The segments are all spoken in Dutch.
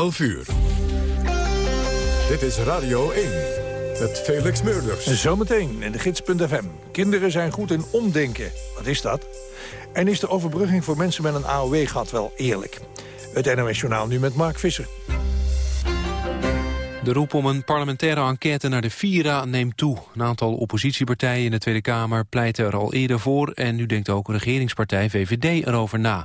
11 uur. Dit is Radio 1 met Felix Meurders. Zometeen in de gids.fm. Kinderen zijn goed in omdenken. Wat is dat? En is de overbrugging voor mensen met een AOW-gat wel eerlijk? Het NOS Journaal nu met Mark Visser. De roep om een parlementaire enquête naar de Vira neemt toe. Een aantal oppositiepartijen in de Tweede Kamer pleiten er al eerder voor... en nu denkt ook regeringspartij VVD erover na.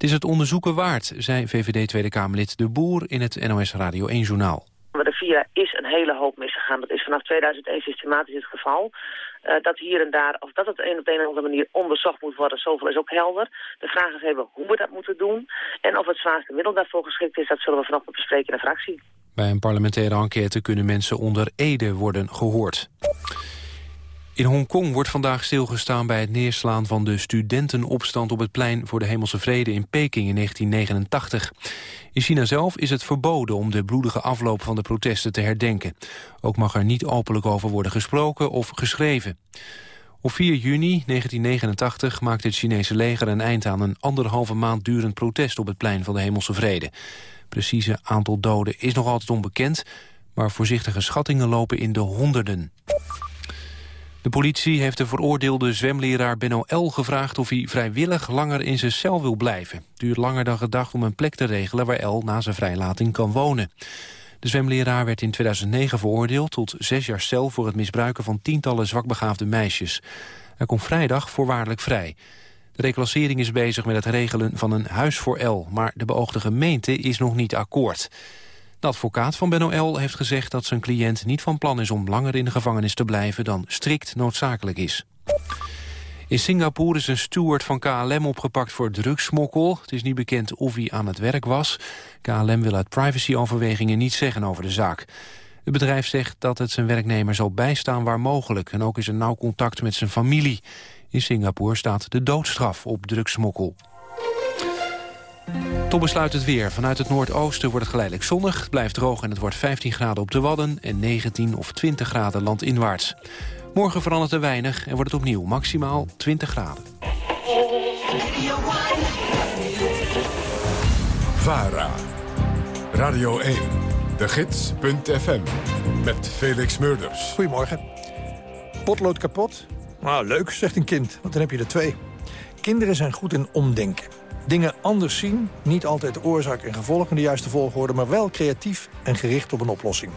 Het is het onderzoeken waard, zei VVD Tweede Kamerlid De Boer... in het NOS Radio 1-journaal. De Vira is een hele hoop misgegaan. Dat is vanaf 2001 systematisch het geval. Uh, dat hier en daar, of dat het een op een of andere manier onderzocht moet worden, zoveel is ook helder. De vraag is even hoe we dat moeten doen. En of het zwaarste middel daarvoor geschikt is, dat zullen we vanochtend bespreken in de fractie. Bij een parlementaire enquête kunnen mensen onder Ede worden gehoord. In Hongkong wordt vandaag stilgestaan bij het neerslaan van de studentenopstand op het plein voor de Hemelse Vrede in Peking in 1989. In China zelf is het verboden om de bloedige afloop van de protesten te herdenken. Ook mag er niet openlijk over worden gesproken of geschreven. Op 4 juni 1989 maakte het Chinese leger een eind aan een anderhalve maand durend protest op het plein van de Hemelse Vrede. Precieze aantal doden is nog altijd onbekend, maar voorzichtige schattingen lopen in de honderden. De politie heeft de veroordeelde zwemleraar Benno L. gevraagd of hij vrijwillig langer in zijn cel wil blijven. Het duurt langer dan gedacht om een plek te regelen waar L na zijn vrijlating kan wonen. De zwemleraar werd in 2009 veroordeeld tot zes jaar cel voor het misbruiken van tientallen zwakbegaafde meisjes. Hij komt vrijdag voorwaardelijk vrij. De reclassering is bezig met het regelen van een huis voor L, maar de beoogde gemeente is nog niet akkoord. De advocaat van Benno L. heeft gezegd dat zijn cliënt niet van plan is om langer in de gevangenis te blijven dan strikt noodzakelijk is. In Singapore is een steward van KLM opgepakt voor drugsmokkel. Het is niet bekend of hij aan het werk was. KLM wil uit privacyoverwegingen niets zeggen over de zaak. Het bedrijf zegt dat het zijn werknemer zal bijstaan waar mogelijk... en ook is er nauw contact met zijn familie. In Singapore staat de doodstraf op drugsmokkel. Tot besluit het weer. Vanuit het noordoosten wordt het geleidelijk zonnig. Het blijft droog en het wordt 15 graden op de Wadden... en 19 of 20 graden landinwaarts. Morgen verandert er weinig en wordt het opnieuw maximaal 20 graden. VARA. Radio 1. De Gids.fm. Met Felix Murders. Goedemorgen. Potlood kapot? Nou, leuk, zegt een kind, want dan heb je er twee. Kinderen zijn goed in omdenken. Dingen anders zien, niet altijd oorzaak en gevolg in de juiste volgorde... maar wel creatief en gericht op een oplossing.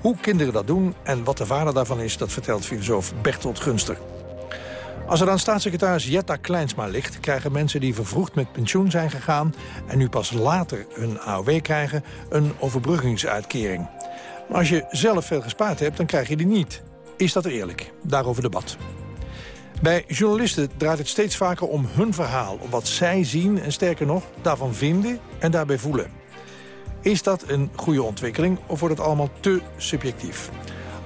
Hoe kinderen dat doen en wat de vader daarvan is... dat vertelt filosoof Bertolt Gunster. Als er dan staatssecretaris Jetta Kleinsma ligt... krijgen mensen die vervroegd met pensioen zijn gegaan... en nu pas later hun AOW krijgen, een overbruggingsuitkering. Maar als je zelf veel gespaard hebt, dan krijg je die niet. Is dat eerlijk? Daarover debat. Bij journalisten draait het steeds vaker om hun verhaal. Om wat zij zien en sterker nog, daarvan vinden en daarbij voelen. Is dat een goede ontwikkeling of wordt het allemaal te subjectief?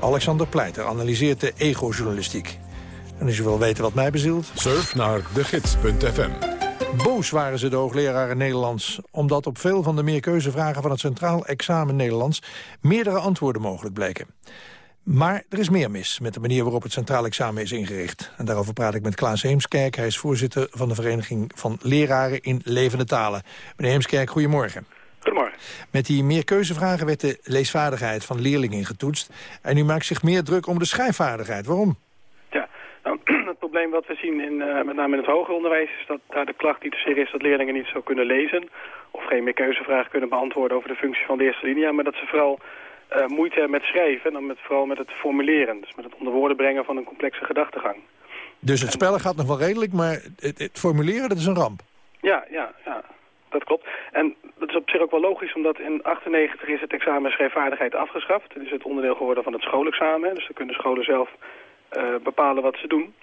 Alexander Pleiter analyseert de ego-journalistiek. En als je wil weten wat mij bezielt... Surf naar degids.fm. Boos waren ze de hoogleraren Nederlands... omdat op veel van de meerkeuzevragen van het Centraal Examen Nederlands... meerdere antwoorden mogelijk bleken. Maar er is meer mis met de manier waarop het Centraal Examen is ingericht. En daarover praat ik met Klaas Heemskerk. Hij is voorzitter van de Vereniging van Leraren in Levende Talen. Meneer Heemskerk, goedemorgen. Goedemorgen. Met die meerkeuzevragen werd de leesvaardigheid van leerlingen getoetst. En u maakt zich meer druk om de schrijfvaardigheid. Waarom? Ja, nou, het probleem wat we zien in, uh, met name in het hoger onderwijs... is dat daar de klacht niet zozeer is dat leerlingen niet zo kunnen lezen... of geen meerkeuzevragen kunnen beantwoorden over de functie van de eerste linia... maar dat ze vooral uh, moeite hebben met schrijven... en dan met, vooral met het formuleren. Dus met het onder woorden brengen van een complexe gedachtegang. Dus het spellen gaat nog wel redelijk, maar het, het formuleren dat is een ramp? Ja, ja, ja dat klopt. En dat is op zich ook wel logisch, omdat in 98 is het examen schrijfvaardigheid afgeschaft. Het is het onderdeel geworden van het schoolexamen. Dus dan kunnen scholen zelf uh, bepalen wat ze doen.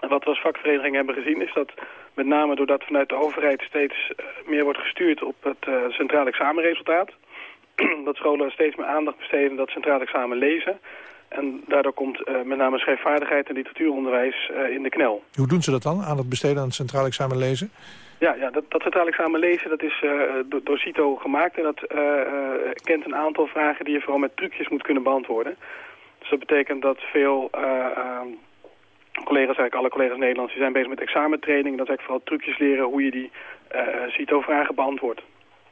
En wat we als vakvereniging hebben gezien is dat met name doordat vanuit de overheid steeds uh, meer wordt gestuurd op het uh, centraal examenresultaat... dat scholen steeds meer aandacht besteden dat centraal examen lezen... En daardoor komt uh, met name schrijfvaardigheid en literatuuronderwijs uh, in de knel. Hoe doen ze dat dan, aan het besteden aan het centraal examen lezen? Ja, ja dat, dat centraal examen lezen dat is uh, door, door CITO gemaakt. En dat kent een aantal vragen die je vooral met trucjes moet kunnen beantwoorden. Dus dat betekent dat veel collega's, eigenlijk alle collega's Nederlands, die zijn bezig met examentraining. Dat eigenlijk vooral trucjes leren hoe je die CITO-vragen beantwoordt.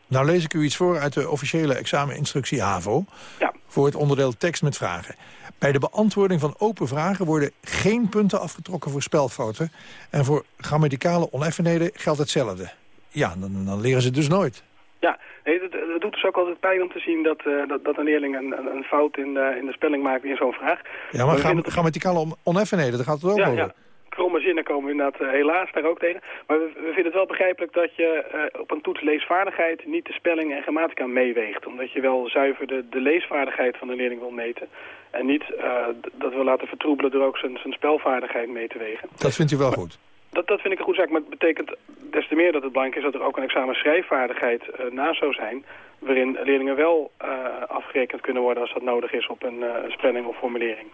Nou lees ik u iets voor uit de officiële exameninstructie HAVO. Ja. Voor het onderdeel tekst met vragen. Bij de beantwoording van open vragen worden geen punten afgetrokken voor spelfouten. En voor grammaticale oneffenheden geldt hetzelfde. Ja, dan, dan leren ze dus nooit. Ja, nee, dat doet dus ook altijd pijn om te zien dat, uh, dat, dat, een leerling een, een, fout in, uh, in de spelling maakt in zo'n vraag. Ja, maar gram, grammaticale oneffenheden, daar gaat het ook ja, over. Ja kromme zinnen komen we inderdaad uh, helaas daar ook tegen. Maar we, we, vinden het wel begrijpelijk dat je uh, op een toets leesvaardigheid niet de spelling en grammatica meeweegt. Omdat je wel zuiver de, de leesvaardigheid van de leerling wil meten. En niet uh, dat we laten vertroebelen door ook zijn, zijn spelvaardigheid mee te wegen. Dat vindt u wel maar, goed? Dat, dat vind ik een goed zaak, maar het betekent des te meer dat het belangrijk is dat er ook een examen schrijfvaardigheid na zou zijn waarin leerlingen wel uh, afgerekend kunnen worden als dat nodig is op een uh, spelling of formulering.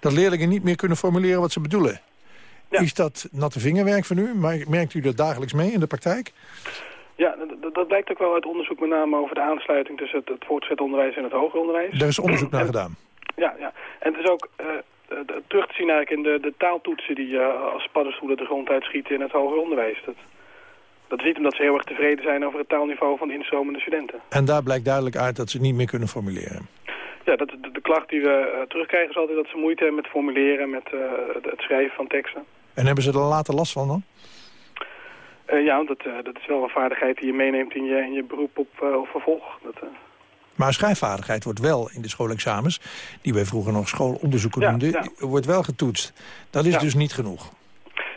Dat leerlingen niet meer kunnen formuleren wat ze bedoelen? Ja. Is dat natte vingerwerk van u? Merkt u dat dagelijks mee in de praktijk? Ja, dat, dat blijkt ook wel uit onderzoek met name over de aansluiting tussen het, het voortgezet onderwijs en het hoger onderwijs. Daar is onderzoek naar gedaan. Ja, ja. en het is ook uh, terug te zien eigenlijk in de, de taaltoetsen die uh, als paddenstoelen de grond uitschieten in het hoger onderwijs. Dat, dat is niet omdat ze heel erg tevreden zijn over het taalniveau van de instromende studenten. En daar blijkt duidelijk uit dat ze niet meer kunnen formuleren. Ja, dat, de, de klacht die we uh, terugkrijgen is altijd dat ze moeite hebben met formuleren, met het schrijven van teksten. En hebben ze er later last van dan? Uh, ja, dat, dat is wel een vaardigheid die je meeneemt in je, in je beroep op, of vervolg. Dat, maar schrijfvaardigheid wordt wel in de schoolexamens, die wij vroeger nog schoolonderzoeken ja, noemden, ja. wordt wel getoetst. Dat is ja. dus niet genoeg.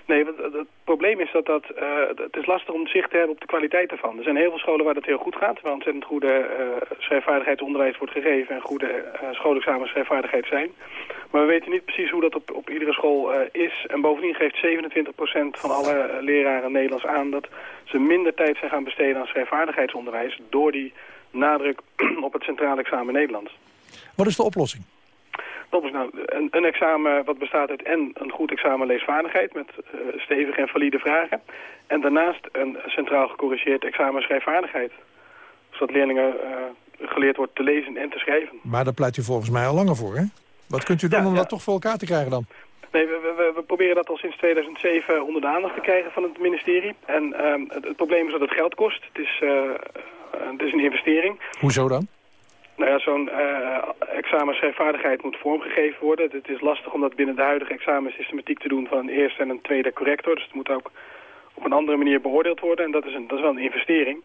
Nee, want het probleem is dat, dat uh, het is lastig om zicht te hebben op de kwaliteit ervan. Er zijn heel veel scholen waar dat heel goed gaat, waar ontzettend goede uh, schrijfvaardigheidsonderwijs wordt gegeven en goede uh, schrijfvaardigheid zijn. Maar we weten niet precies hoe dat op, op iedere school is. En bovendien geeft 27% van alle leraren Nederlands aan dat ze minder tijd zijn gaan besteden aan schrijfvaardigheidsonderwijs door die nadruk op het centraal examen Nederlands. Wat is de oplossing? Dat is nou een, een, examen wat bestaat uit en een goed examen leesvaardigheid met uh, stevige en valide vragen. En daarnaast een centraal gecorrigeerd examen schrijfvaardigheid. Zodat leerlingen uh, geleerd wordt te lezen en te schrijven. Maar daar pleit u volgens mij al langer voor, hè? Wat kunt u doen ja, om ja. dat toch voor elkaar te krijgen dan? Nee, we, we, we, proberen dat al sinds 2007 onder de aandacht te krijgen van het ministerie. En uh, het, het, probleem is dat het geld kost. Het is, het is een investering. Hoezo dan? Nou ja, zo'n uh, examen schrijfvaardigheid moet vormgegeven worden. Het is lastig om dat binnen de huidige examensystematiek te doen van een eerste en een tweede corrector. Dus het moet ook op een andere manier beoordeeld worden. En dat is, een, dat is wel een investering.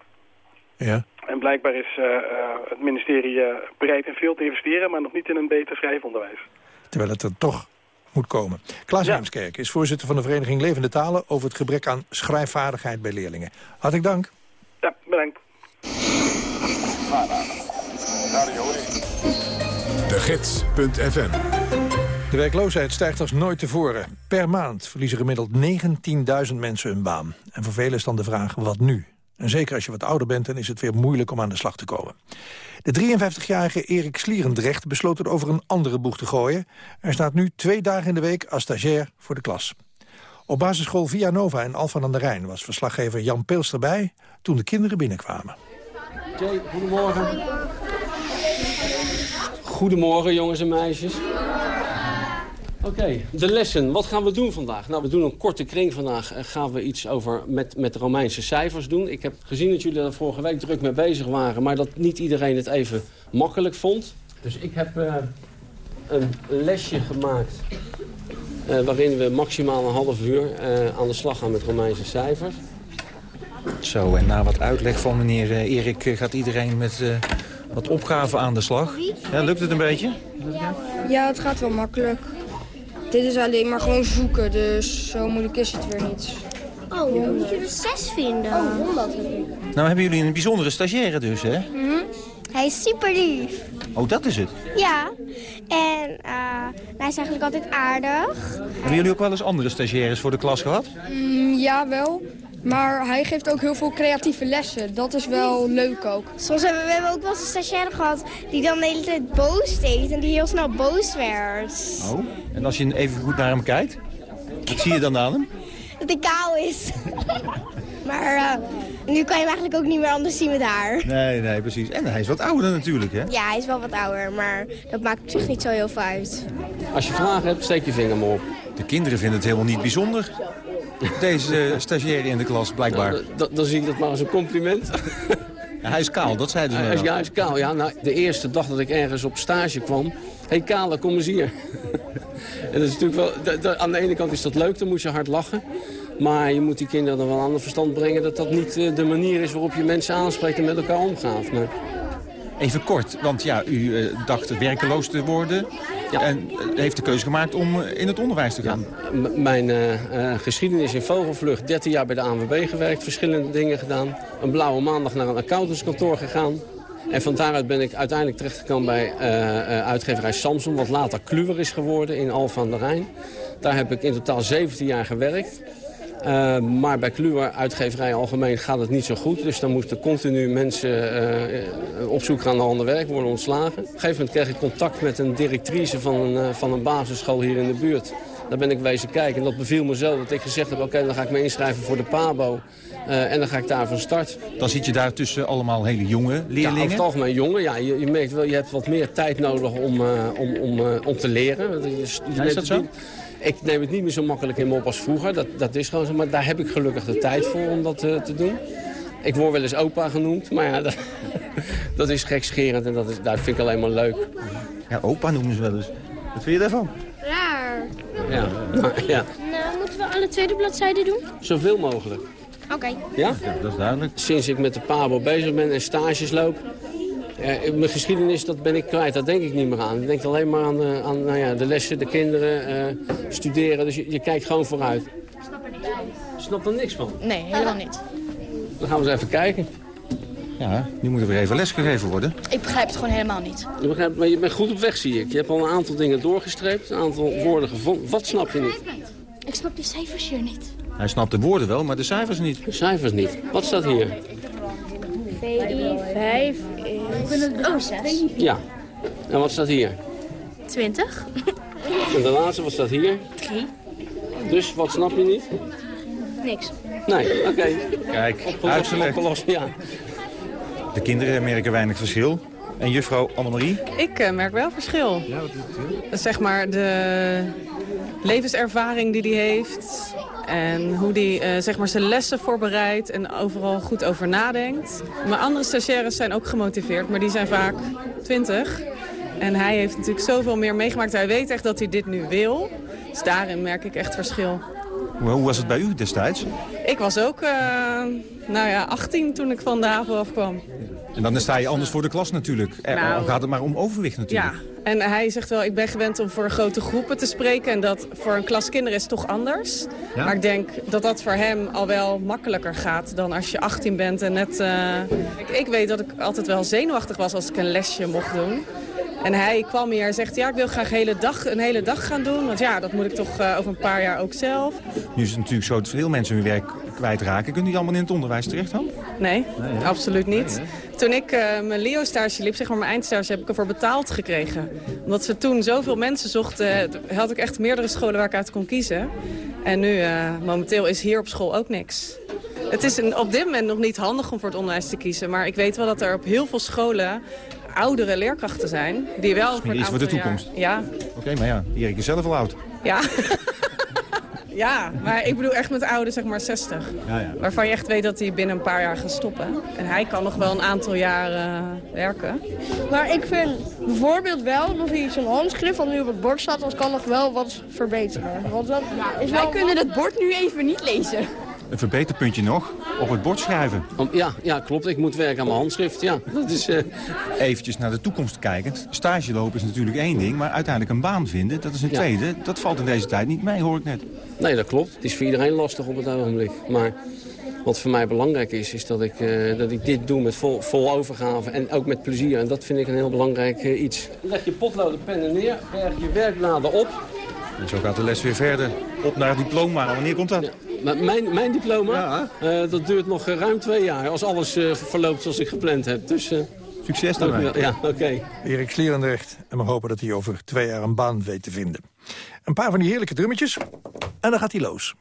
Ja. En blijkbaar is uh, uh, het ministerie bereid in veel te investeren, maar nog niet in een beter schrijfonderwijs. Terwijl het er toch moet komen. Klaas ja. Heemskerk is voorzitter van de Vereniging Levende Talen... over het gebrek aan schrijfvaardigheid bij leerlingen. Hartelijk dank. Ja, bedankt. De Gids.fm De werkloosheid stijgt als nooit tevoren. Per maand verliezen gemiddeld 19.000 mensen hun baan. En voor velen is dan de vraag, wat nu? En zeker als je wat ouder bent, dan is het weer moeilijk om aan de slag te komen. De 53-jarige Erik Slierendrecht besloot er over een andere boeg te gooien. Hij staat nu twee dagen in de week als stagiair voor de klas. Op basisschool Via Nova in Alphen aan de Rijn was verslaggever Jan Peels erbij toen de kinderen binnenkwamen. Jay, goedemorgen. Goedemorgen, jongens en meisjes. Oké, de lessen. Wat gaan we doen vandaag? Nou, we doen een korte kring vandaag. Uh, gaan we iets over met, met Romeinse cijfers doen. Ik heb gezien dat jullie er vorige week druk mee bezig waren... maar dat niet iedereen het even makkelijk vond. Dus ik heb uh, een lesje gemaakt... Uh, waarin we maximaal een half uur aan de slag gaan met Romeinse cijfers. Zo, en na wat uitleg van meneer Erik gaat iedereen met wat opgaven aan de slag. Ja, lukt het een beetje? Ja, het gaat wel makkelijk. Dit is alleen maar gewoon zoeken, dus zo moeilijk is het weer niet. Oh, dan moet je er zes vinden. Oh, 100 Nou hebben jullie een bijzondere stagiaire dus, hè? Mm -hmm. Hij is super lief. Oh, dat is het? Ja. En uh, hij is eigenlijk altijd aardig. Hebben jullie ook wel eens andere stagiaires voor de klas gehad? Mm, ja, wel. Maar hij geeft ook heel veel creatieve lessen. Dat is wel leuk ook. Soms hebben we, hebben ook wel eens een stagiaire gehad die dan de hele tijd boos deed. En die heel snel boos werd. Oh, en als je even goed naar hem kijkt, wat zie je dan aan hem? Dat hij kaal is. maar uh, nu kan je hem eigenlijk ook niet meer anders zien met haar. Nee, nee, precies. En hij is wat ouder natuurlijk, hè? Ja, hij is wel wat ouder, maar dat maakt op zich niet zo heel veel uit. Als je vragen hebt, steek je vinger maar op. De kinderen vinden het helemaal niet bijzonder. Deze stagiaire in de klas, blijkbaar. Nou, dan zie ik dat maar als een compliment. hij is kaal, dat zeiden ze Hij is, ja, hij is kaal. Ja, nou, de eerste dag dat ik ergens op stage kwam... Hé hey, Kale, kom eens hier. en dat is natuurlijk wel, dat- dat- aan de ene kant is dat leuk, dan moet je hard lachen. Maar je moet die kinderen dan wel aan het verstand brengen... dat dat niet eh, de manier is waarop je mensen aanspreekt en met elkaar omgaat. Nee. Even kort, want ja, u eh, dacht werkeloos te worden... en eh, heeft de keuze gemaakt om eh, in het onderwijs te gaan. M- mijn eh, geschiedenis in vogelvlucht, 13 jaar bij de ANWB gewerkt, verschillende dingen gedaan. Een blauwe maandag naar een accountantskantoor gegaan. En van daaruit ben ik uiteindelijk terechtgekomen bij uitgeverij Samsung, wat later Kluwer is geworden in Alphen aan de Rijn. Daar heb ik in totaal 17 jaar gewerkt. Eh, maar bij Kluwer, uitgeverij algemeen, gaat het niet zo goed. Dus dan moesten continu mensen eh, op zoek gaan naar ander werk, worden ontslagen. Op een gegeven moment kreeg ik contact met een directrice van een, eh, van een basisschool hier in de buurt. Daar ben ik wezen kijken en dat beviel me zo dat ik gezegd heb... oké, dan ga ik me inschrijven voor de PABO en dan ga ik daar van start. Dan zit je daar tussen allemaal hele jonge Ja, over leerlingen. het algemeen jongen. Ja, je, je merkt wel, je hebt wat meer tijd nodig om, om, om, om te leren. Want je- je Ja, neemt is dat zo? Ik neem het niet meer zo makkelijk in me op als vroeger. Dat, dat is gewoon zo. Maar daar heb ik gelukkig de tijd voor om dat eh, te doen. Ik word wel eens opa genoemd. Maar ja, dat, dat is gekscherend en dat, is, dat vind ik alleen maar leuk. Ja, opa noemen ze wel eens. Wat vind je daarvan? Raar. Ja, nou, ja. Nou, moeten we alle tweede bladzijden doen? zoveel mogelijk. Oké. Ja? dat is duidelijk. Sinds ik met de PABO bezig ben en stages loop... eh, mijn geschiedenis, dat ben ik kwijt. Daar denk ik niet meer aan. Ik denk alleen maar aan, eh, aan nou ja, de lessen, de kinderen, eh, studeren. Dus je, je kijkt gewoon vooruit. Snap er niks van? Nee, helemaal niet. Dan gaan we eens even kijken. Ja, nu moet er weer even les gegeven worden. Ik begrijp het gewoon helemaal niet. Je, begrijpt, maar je bent goed op weg, zie ik. Je hebt al een aantal dingen doorgestreept, een aantal woorden gevonden. Wat snap je niet? Ik snap die cijfers hier niet. Hij snapt de woorden wel, maar de cijfers niet. De cijfers niet. Wat staat hier? 5 Oh, zes. Ja. En wat staat hier? 20. En de laatste, wat staat hier? 3. Dus, wat snap je niet? Niks. Nee, oké. Kijk, uitgelegd. opgelost, ja. De kinderen merken weinig verschil. En juffrouw Annemarie? Ik eh, merk wel verschil. Ja, wat is Zeg maar de levenservaring die hij heeft. En hoe hij zeg maar zijn lessen voorbereidt en overal goed over nadenkt. Mijn andere stagiaires zijn ook gemotiveerd, maar die zijn vaak 20. En hij heeft natuurlijk zoveel meer meegemaakt. Hij weet echt dat hij dit nu wil. Dus daarin merk ik echt verschil. Hoe hoe was het bij u destijds? Ik was ook eh, nou ja, 18 toen ik van de haven afkwam. En dan sta je anders voor de klas natuurlijk. Er Nou, gaat het maar om overwicht natuurlijk. Ja, en hij zegt wel, ik ben gewend om voor grote groepen te spreken. En dat voor een klas kinderen is toch anders. Ja? Maar ik denk dat dat voor hem al wel makkelijker gaat dan als je 18 bent. En net, eh, ik, ik weet dat ik altijd wel zenuwachtig was als ik een lesje mocht doen. En hij kwam hier en zegt, ja, ik wil graag hele dag, een hele dag gaan doen. Want ja, dat moet ik toch eh, over een paar jaar ook zelf. Nu is het natuurlijk zo dat veel mensen hun werk kwijtraken. Kunnen die allemaal in het onderwijs terecht dan? Nee, absoluut niet. Toen ik eh, mijn Leo-stage liep, zeg maar mijn eindstage, heb ik ervoor betaald gekregen. Omdat ze toen zoveel mensen zochten, eh, had ik echt meerdere scholen waar ik uit kon kiezen. En nu, eh, momenteel is hier op school ook niks. Het is een, op dit moment nog niet handig om voor het onderwijs te kiezen. Maar ik weet wel dat er op heel veel scholen oudere leerkrachten zijn. Die wel iets voor de jaar- toekomst. Ja, Oké, maar ja, Erik is zelf al oud. ja. ja, maar ik bedoel echt met oude, zeg maar 60. Ja, ja. Waarvan je echt weet dat hij binnen een paar jaar gaat stoppen. En hij kan nog wel een aantal jaren eh, werken. Maar ik vind bijvoorbeeld wel dat hij zo'n handschrift wat nu op het bord staat, dat kan nog wel wat verbeteren. Want dat is wel... Wij kunnen het bord nu even niet lezen. Een verbeterpuntje nog, op het bord schrijven. Om- ja, ja, klopt. Ik moet werken aan mijn handschrift. Ja, dat is... eh, Eventjes naar de toekomst kijkend. Stage lopen is natuurlijk één ding, maar uiteindelijk een baan vinden, dat is een Ja. tweede. Dat valt in deze tijd niet mee, hoor ik net. Nee, dat klopt. Het is voor iedereen lastig op het ogenblik. Maar wat voor mij belangrijk is, is dat ik, eh, dat ik dit doe met vol, vol overgave en ook met plezier. En dat vind ik een heel belangrijk eh, iets. Leg je potloden pennen neer, berg je werkbladen op. En zo gaat de les weer verder. Op naar het diploma. Wanneer komt dat? Mijn, mijn diploma, eh, dat duurt nog eh, ruim twee jaar. Als alles eh, verloopt zoals ik gepland heb. Dus, Succes wel. Ja, oké. Erik Slierendrecht. En we hopen dat hij over twee jaar een baan weet te vinden. Een paar van die heerlijke drummetjes. En dan gaat hij los.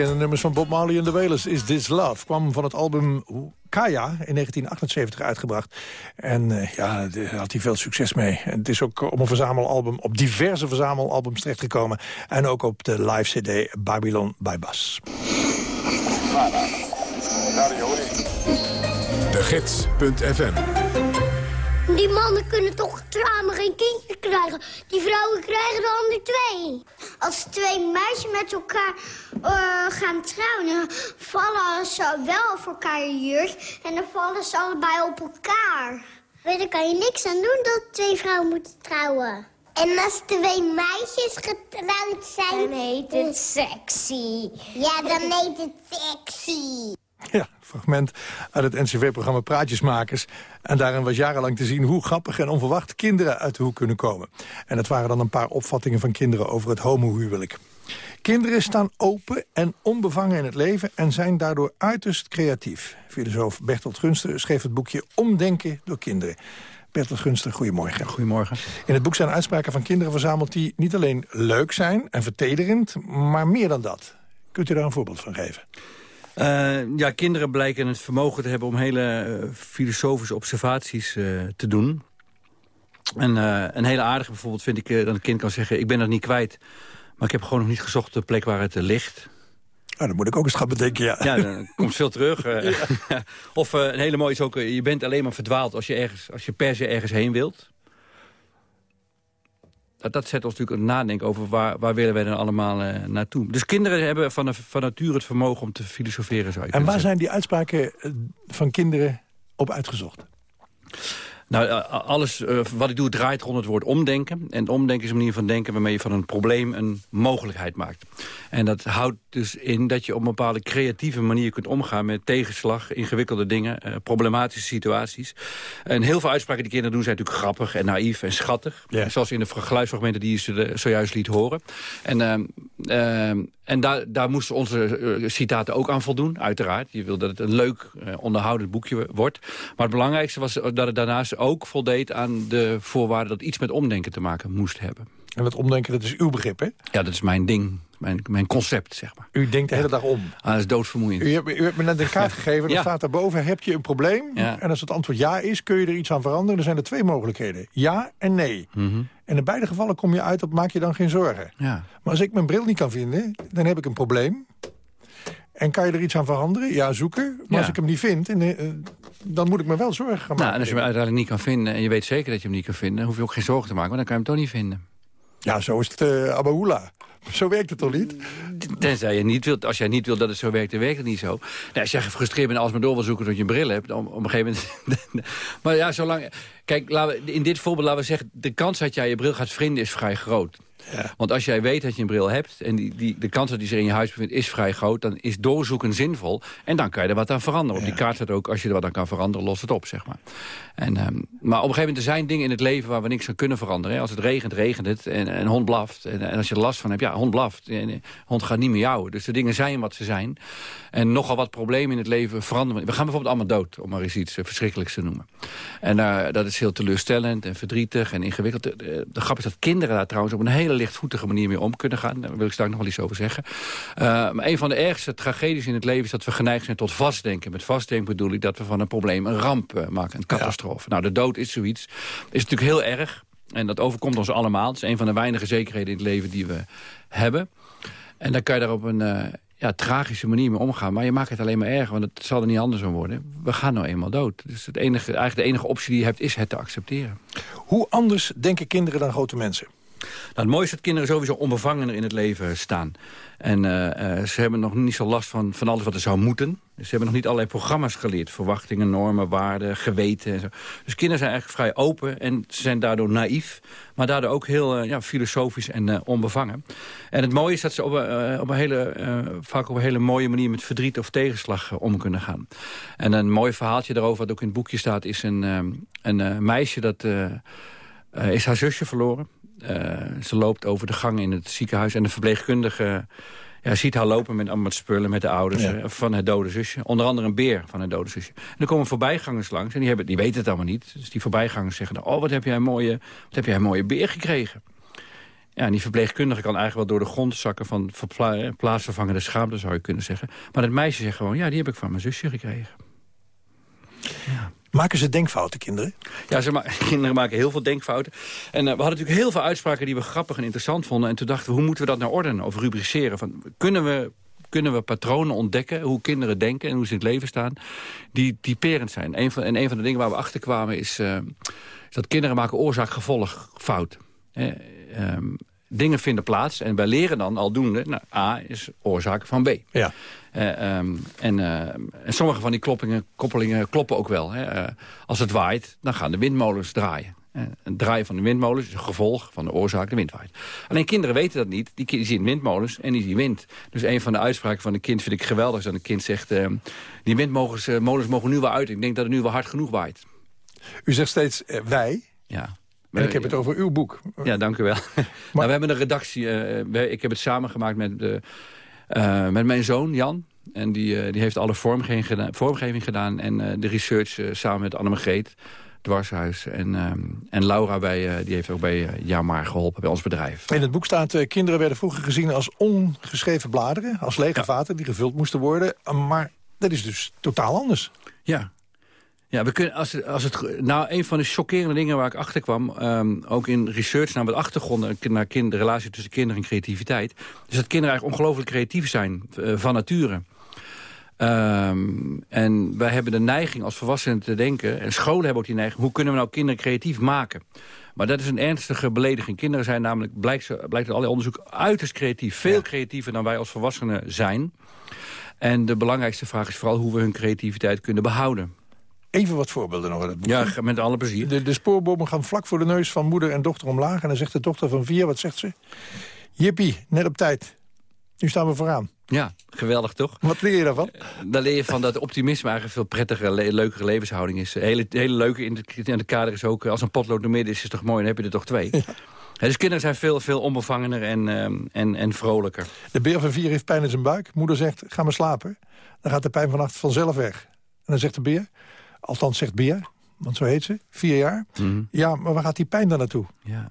Bekende nummers van Bob Marley en de Wailers is This Love. Kwam van het album Kaya in 1978 uitgebracht. En uh, ja, daar had hij veel succes mee. En het is ook op een verzamelalbum, op diverse verzamelalbums terechtgekomen. En ook op de live cd Babylon by Bas. De Gids.fm die mannen kunnen toch samen geen kindje krijgen. Die vrouwen krijgen er ander twee. Als twee meisjes met elkaar uh, gaan trouwen... vallen ze wel voor elkaar jurk en dan vallen ze allebei op elkaar. Daar kan je niks aan doen dat twee vrouwen moeten trouwen. En als twee meisjes getrouwd zijn... Dan heet het sexy. Ja, dan heet het sexy. Ja, fragment uit het NCV-programma Praatjesmakers. En daarin was jarenlang te zien hoe grappig en onverwacht kinderen uit de hoek kunnen komen. En dat waren dan een paar opvattingen van kinderen over het homohuwelijk. Kinderen staan open en onbevangen in het leven en zijn daardoor uiterst creatief. Filosoof Bertolt Gunster schreef het boekje Omdenken door kinderen. Bertolt Gunster, goedemorgen. Goedemorgen. In het boek zijn uitspraken van kinderen verzameld die niet alleen leuk zijn en vertederend, maar meer dan dat. Kunt u daar een voorbeeld van geven? Uh, ja, kinderen blijken het vermogen te hebben om hele uh, filosofische observaties uh, te doen. En een hele aardige bijvoorbeeld vind ik dat een kind kan zeggen... ik ben dat niet kwijt, maar ik heb gewoon nog niet gezocht de plek waar het ligt. Oh, dan moet ik ook eens gaan bedenken, ja. Ja, dan komt veel terug. Ja. of een hele mooie is ook, je bent alleen maar verdwaald als je, ergens, als je per se ergens heen wilt dat, dat zet ons natuurlijk een nadenken over waar, waar willen wij dan allemaal uh, naartoe. Dus kinderen hebben van, van nature het vermogen om te filosoferen. Zou je en waar zeggen. zijn die uitspraken eh, van kinderen op uitgezocht? Nou, eh, alles uh, wat ik doe draait rond het woord omdenken. En omdenken is een manier van denken waarmee je van een probleem een mogelijkheid maakt. En dat houdt dus in dat je op een bepaalde creatieve manier kunt omgaan... met tegenslag, ingewikkelde dingen, uh, problematische situaties. En heel veel uitspraken die kinderen doen zijn natuurlijk grappig en naïef en schattig. Ja. Zoals in de geluidsfragmenten die je zojuist liet horen. En, uh, en daar, daar moesten onze citaten ook aan voldoen, uiteraard. Je wil dat het een leuk, onderhoudend boekje wordt. Maar het belangrijkste was dat het daarnaast ook voldeed aan de voorwaarden... dat iets met omdenken te maken moest hebben. En dat omdenken, dat is uw begrip, hè? Ja, dat is mijn ding, mijn, mijn concept, zeg maar. U denkt de hele dag om? Ah, dat is doodvermoeiend. U hebt, u hebt me net een kaart gegeven, en ja. staat daarboven... heb je een probleem? Ja. En als het antwoord ja is, kun je er iets aan veranderen. Er zijn er twee mogelijkheden. Ja en nee. Mm -hmm. En in beide gevallen kom je uit op maak je dan geen zorgen. Ja. Maar als ik mijn bril niet kan vinden, dan heb ik een probleem. En kan je er iets aan veranderen? Ja, zoeken. Maar ja. als ik hem niet vind, en, uh, dan moet ik me wel zorgen gaan maken. Nou, en als je hem uiteindelijk niet kan vinden... en je weet zeker dat je hem niet kan vinden... dan hoef je ook geen zorgen te maken, want dan kan je hem toch niet vinden. Ja, zo is het uh, Abahula. Zo werkt het toch niet? Tenzij je niet wilt, als jij niet wilt dat het zo werkt, dan werkt het niet zo. Nou, als jij gefrustreerd bent als maar door wil zoeken tot je een bril hebt, dan op een gegeven moment... maar ja, zolang... Kijk, laten we, in dit voorbeeld laten we zeggen, de kans dat jij je bril gaat vinden is vrij groot. Ja. Want als jij weet dat je een bril hebt... en die, die, de kans dat die zich in je huis bevindt is vrij groot... dan is doorzoeken zinvol. En dan kan je er wat aan veranderen. Ja. Op die kaart staat ook, als je er wat aan kan veranderen, los het op, zeg maar. En, um, maar op een gegeven moment er zijn dingen in het leven... waar we niks aan kunnen veranderen. Hè. Als het regent, regent het. En een hond blaft. En, en, als je er last van hebt, ja, hond blaft. En een hond gaat niet meer jouwen. Dus de dingen zijn wat ze zijn. En nogal wat problemen in het leven veranderen. We gaan bijvoorbeeld allemaal dood, om maar eens iets uh, verschrikkelijks te noemen. En uh, dat is heel teleurstellend en verdrietig en ingewikkeld. De, de, de grap is dat kinderen daar trouwens op een hele lichtvoetige manier mee om kunnen gaan. Daar wil ik straks nog wel iets over zeggen. Uh, maar een van de ergste tragedies in het leven is dat we geneigd zijn tot vastdenken. Met vastdenken bedoel ik dat we van een probleem een ramp uh, maken, een catastrofe. Ja. Nou, de dood is zoiets. Is natuurlijk heel erg. En dat overkomt ons allemaal. Het is een van de weinige zekerheden in het leven die we hebben. En dan kan je daar op een uh, ja, tragische manier mee omgaan. Maar je maakt het alleen maar erger, want het zal er niet anders aan worden. We gaan nou eenmaal dood. Dus het enige, eigenlijk de enige optie die je hebt is het te accepteren. Hoe anders denken kinderen dan grote mensen? Nou, het mooiste is dat kinderen sowieso onbevangener in het leven staan. En uh, uh, ze hebben nog niet zo last van, van alles wat er zou moeten. Ze hebben nog niet allerlei programma's geleerd. Verwachtingen, normen, waarden, geweten. En zo. Dus kinderen zijn eigenlijk vrij open en ze zijn daardoor naïef. Maar daardoor ook heel uh, ja, filosofisch en onbevangen. En het mooie is dat ze op, op een hele, vaak op een hele mooie manier... met verdriet of tegenslag om kunnen gaan. En een mooi verhaaltje daarover, wat ook in het boekje staat... is een, een meisje dat is haar zusje verloren. Uh, ze loopt over de gang in het ziekenhuis en de verpleegkundige ja, ziet haar lopen met allemaal spullen met de ouders ja. uh, van het dode zusje. Onder andere een beer van het dode zusje. En er komen voorbijgangers langs en die, hebben, die weten het allemaal niet. Dus die voorbijgangers zeggen, oh wat heb jij een mooie, wat heb jij een mooie beer gekregen. Ja, en die verpleegkundige kan eigenlijk wel door de grond zakken... van plaatsvervangende schaamte, zou je kunnen zeggen. Maar dat meisje zegt gewoon, ja, die heb ik van mijn zusje gekregen. Maken ze denkfouten, kinderen? Ja, kinderen maken heel veel denkfouten. En eh, we hadden natuurlijk heel veel uitspraken die we grappig en interessant vonden. En toen dachten we, hoe moeten we dat nou ordenen of rubriceren? Van, kunnen, we, kunnen we patronen ontdekken, hoe kinderen denken en hoe ze in het leven staan, die typerend zijn? Een van, en een van de dingen waar we achter kwamen is, eh, is dat kinderen maken oorzaak-gevolg fout. Eh, ehm, dingen vinden plaats en wij leren dan aldoende... Nou, A is oorzaak van B. Ja. Eh, ehm, en, eh, en sommige van die kloppingen, koppelingen kloppen ook wel. Hè. Eh, als het waait, dan gaan de windmolens draaien. Het draaien van de windmolens is een gevolg van de oorzaak de wind waait. Alleen kinderen weten dat niet. Die, die zien windmolens en die zien wind. Dus een van de uitspraken van een kind vind ik geweldig. Dat een kind zegt, eh, die windmolens molens mogen nu wel uit. Ik denk dat het nu wel hard genoeg waait. U zegt steeds wij. Ja. En ik heb het over uw boek. Ja, dank u wel. nou, we hebben een redactie. eh, ik heb het samengemaakt met, de, eh, met mijn zoon Jan. En die, die heeft alle vormgeving gedaan, vormgeving gedaan. En de research samen met Annemegreet Dwarshuis. En, en Laura bij, die heeft ook bij uh, Jamar geholpen bij ons bedrijf. In het boek staat, kinderen werden vroeger gezien als ongeschreven bladeren. Als lege vaten die gevuld moesten worden. Uh, Maar dat is dus totaal anders. Ja. Ja, we kunnen, als, het- als het, nou, een van de chockerende dingen waar ik achter kwam... ehm, ook in research naar wat achtergronden... naar kind, de relatie tussen kinderen en creativiteit... is dat kinderen eigenlijk ongelooflijk creatief zijn eh, van nature. Ehm, en wij hebben de neiging als volwassenen te denken... en scholen hebben ook die neiging... hoe kunnen we nou kinderen creatief maken? Maar dat is een ernstige belediging. Kinderen zijn namelijk, blijkt, blijkt uit allerlei onderzoek... uiterst creatief, veel creatiever dan wij als volwassenen zijn. En de belangrijkste vraag is vooral hoe we hun creativiteit kunnen behouden. Even wat voorbeelden nog. Ja, met alle plezier. De, de spoorbomen gaan vlak voor de neus van moeder en dochter omlaag. En dan zegt de dochter van vier, wat zegt ze? Jippie, net op tijd. Nu staan we vooraan. Ja, geweldig toch? Wat leer je daarvan? Daar leer je van dat optimisme eigenlijk een veel prettigere, le leukere levenshouding is. Een hele, hele leuke in het, in het kader is ook, als een potlood door midden is, is toch mooi, dan heb je er toch twee. Dus kinderen zijn veel, veel onbevangener en, ehm, en, en vrolijker. De beer van vier heeft pijn in zijn buik. Moeder zegt, ga maar slapen. Dan gaat de pijn vannacht vanzelf weg. En dan zegt de beer, althans zegt beer, want zo heet ze, vier jaar. Ja, maar waar gaat die pijn dan naartoe? Ja.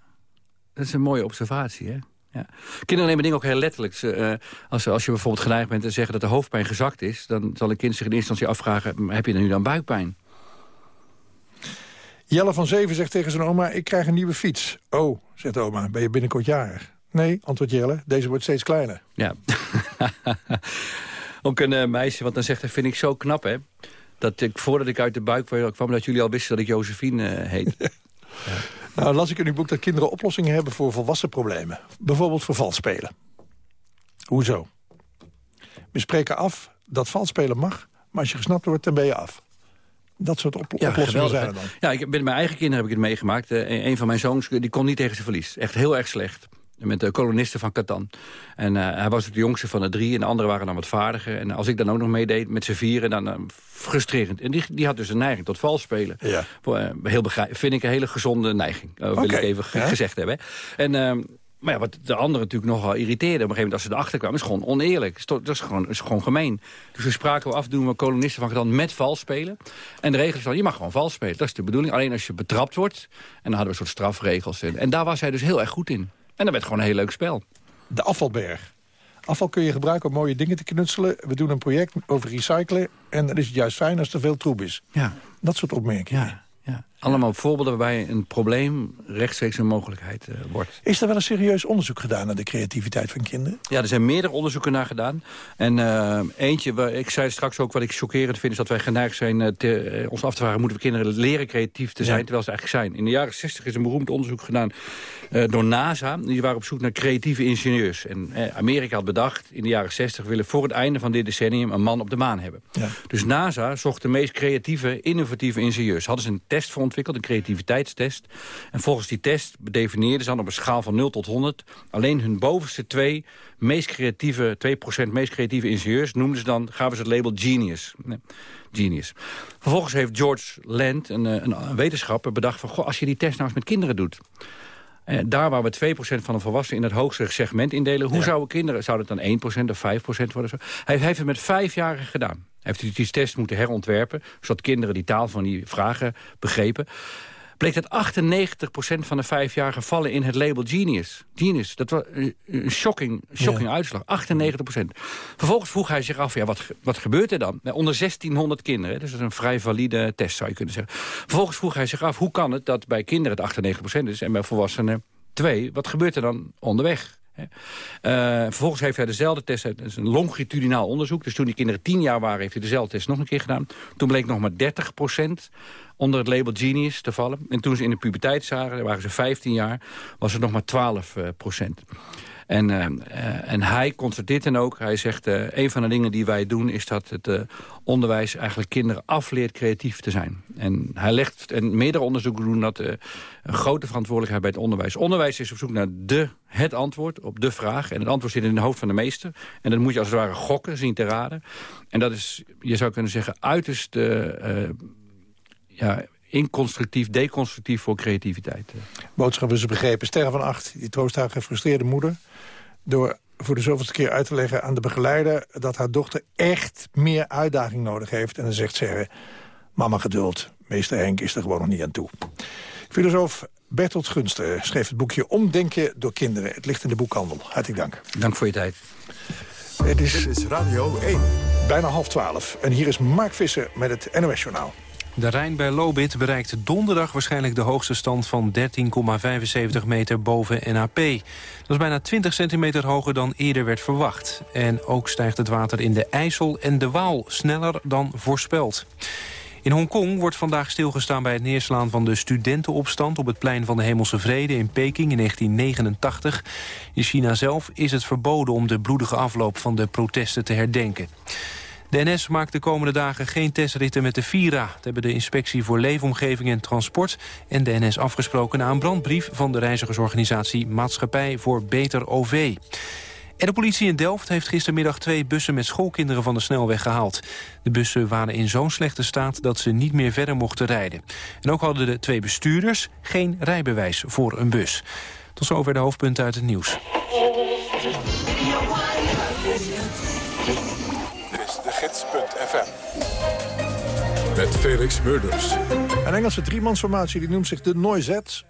Dat is een mooie observatie, hè? Ja. Kinderen nemen dingen ook heel letterlijk. Ze, eh, als, als je bijvoorbeeld geneigd bent te zeggen dat de hoofdpijn gezakt is... dan zal een kind zich in eerste instantie afvragen... "Maar heb je dan nu dan buikpijn? Jelle van zeven zegt tegen zijn oma, ik krijg een nieuwe fiets. Oh, zegt oma, ben je binnenkort jarig? Nee, antwoordt Jelle, deze wordt steeds kleiner. Ja. ook een eh, meisje, want dan zegt hij, vind ik zo knap, hè... dat ik voordat ik uit de buik kwam... dat jullie al wisten dat ik Josephine eh, heet. Nou, las ik in uw boek dat kinderen oplossingen hebben voor volwassen problemen. Bijvoorbeeld voor valspelen. Hoezo? We spreken af dat valspelen mag, maar als je gesnapt wordt, dan ben je af. Dat soort op oplossingen geweldig, zijn er dan. Ja, ik, met mijn eigen kinderen heb ik het meegemaakt. Een, een van mijn zoons die kon niet tegen zijn verlies. Echt heel erg slecht. Met de kolonisten van Catan. En eh, hij was ook de jongste van de drie. En de anderen waren dan wat vaardiger. En als ik dan ook nog meedeed met z'n vieren, dan eh, frustrerend. En die, die had dus een neiging tot vals spelen. Ja. Eh, heel begrijp, vind ik een hele gezonde neiging. wil ik even ja. gezegd hebben. En... ehm, maar ja, wat de anderen natuurlijk nogal irriteerde... op een gegeven moment als ze erachter kwamen... is gewoon oneerlijk. Dat is gewoon, is gewoon gemeen. Dus we spraken we af, doen we kolonisten van Catan met vals spelen. En de regel is dan, je mag gewoon vals spelen. Dat is de bedoeling. Alleen als je betrapt wordt... en dan hadden we een soort strafregels. En, en daar was hij dus heel erg goed in. En dat werd gewoon een heel leuk spel. De afvalberg. Afval kun je gebruiken om mooie dingen te knutselen. We doen een project over recyclen. En dan is het juist fijn als er veel troep is. Ja. Dat soort opmerkingen. Ja, ja. Allemaal voorbeelden waarbij een probleem rechtstreeks een mogelijkheid eh, wordt. Is er wel een serieus onderzoek gedaan naar de creativiteit van kinderen? Ja, er zijn meerdere onderzoeken naar gedaan. En eh, eentje, waar, ik zei straks ook wat ik chockerend vind... is dat wij geneigd zijn eh, te, ons af te vragen... moeten we kinderen leren creatief te zijn, Ja. terwijl ze eigenlijk zijn. In de jaren 60 is een beroemd onderzoek gedaan door NASA. Die waren op zoek naar creatieve ingenieurs. En Amerika had bedacht, in de jaren 60... willen voor het einde van dit decennium een man op de maan hebben. Ja. Dus NASA zocht de meest creatieve, innovatieve ingenieurs. Hadden ze een test voor ontwikkeld, een creativiteitstest. En volgens die test definieerden ze dan op een schaal van 0 tot 100... alleen hun bovenste twee meest creatieve, 2% meest creatieve ingenieurs... noemden ze dan, gaven ze het label genius. Nee, genius. Vervolgens heeft George Land, een, eh, een wetenschapper, bedacht van... Goh, als je die test nou eens met kinderen doet... Eh, daar waar we 2% van de volwassenen in het hoogste segment indelen... hoe zouden kinderen, zou het dan 1% of 5% worden? Zo? Hij, hij heeft het met vijfjarigen gedaan. Hij heeft die, die test moeten herontwerpen... zodat kinderen die taal van die vragen begrepen. bleek dat 98% van de vijfjarigen vallen in het label genius. Genius, dat was een shocking, shocking uitslag. 98%. Vervolgens vroeg hij zich af, ja, wat, wat gebeurt er dan? Onder 1600 kinderen, dus dat is een vrij valide test zou je kunnen zeggen. Vervolgens vroeg hij zich af, hoe kan het dat bij kinderen het 98% is... en bij volwassenen 2? Wat gebeurt er dan onderweg? Uh, vervolgens heeft hij dezelfde test, het is een longitudinaal onderzoek. Dus toen die kinderen tien jaar waren, heeft hij dezelfde test nog een keer gedaan. Toen bleek nog maar 30% onder het label Genius te vallen. En toen ze in de puberteit zagen, waren ze 15 jaar, was het nog maar 12 procent. En, uh, en hij constateert dan ook, hij zegt... Uh, een van de dingen die wij doen is dat het onderwijs eigenlijk kinderen afleert creatief te zijn. En hij legt, en meerdere onderzoeken doen dat een grote verantwoordelijkheid bij het onderwijs. Onderwijs is op zoek naar de, het antwoord op de vraag. En het antwoord zit in het hoofd van de meester. En dat moet je als het ware gokken, zien te raden. En dat is, je zou kunnen zeggen, uiterst ja, inconstructief, deconstructief voor creativiteit. Boodschap is begrepen. Sterren van Acht, die troost haar gefrustreerde moeder... door voor de zoveelste keer uit te leggen aan de begeleider... dat haar dochter echt meer uitdaging nodig heeft. En dan zegt ze, mama geduld, meester Henk is er gewoon nog niet aan toe. Filosoof Bertolt Gunster schreef het boekje Omdenken door kinderen. Het ligt in de boekhandel. Hartelijk dank. Dank voor je tijd. Het is, Dit is Radio 1. bijna half twaalf. En hier is Mark Visser met het NOS-journaal. De Rijn bij Lobit bereikt donderdag waarschijnlijk de hoogste stand van 13,75 meter boven NAP. Dat is bijna 20 centimeter hoger dan eerder werd verwacht. En ook stijgt het water in de IJssel en de Waal sneller dan voorspeld. In Hongkong wordt vandaag stilgestaan bij het neerslaan van de studentenopstand op het plein van de Hemelse Vrede in Peking in 1989. In China zelf is het verboden om de bloedige afloop van de protesten te herdenken. De NS maakt de komende dagen geen testritten met de Vira. Dat hebben de Inspectie voor Leefomgeving en Transport en de NS afgesproken na een brandbrief van de reizigersorganisatie Maatschappij voor Beter OV. En de politie in Delft heeft gistermiddag twee bussen met schoolkinderen van de snelweg gehaald. De bussen waren in zo'n slechte staat dat ze niet meer verder mochten rijden. En ook hadden de twee bestuurders geen rijbewijs voor een bus. Tot zover de hoofdpunten uit het nieuws. gids.fm. Met Felix Murders. Een Engelse driemansformatie die noemt zich de Noisettes.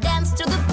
Dance to the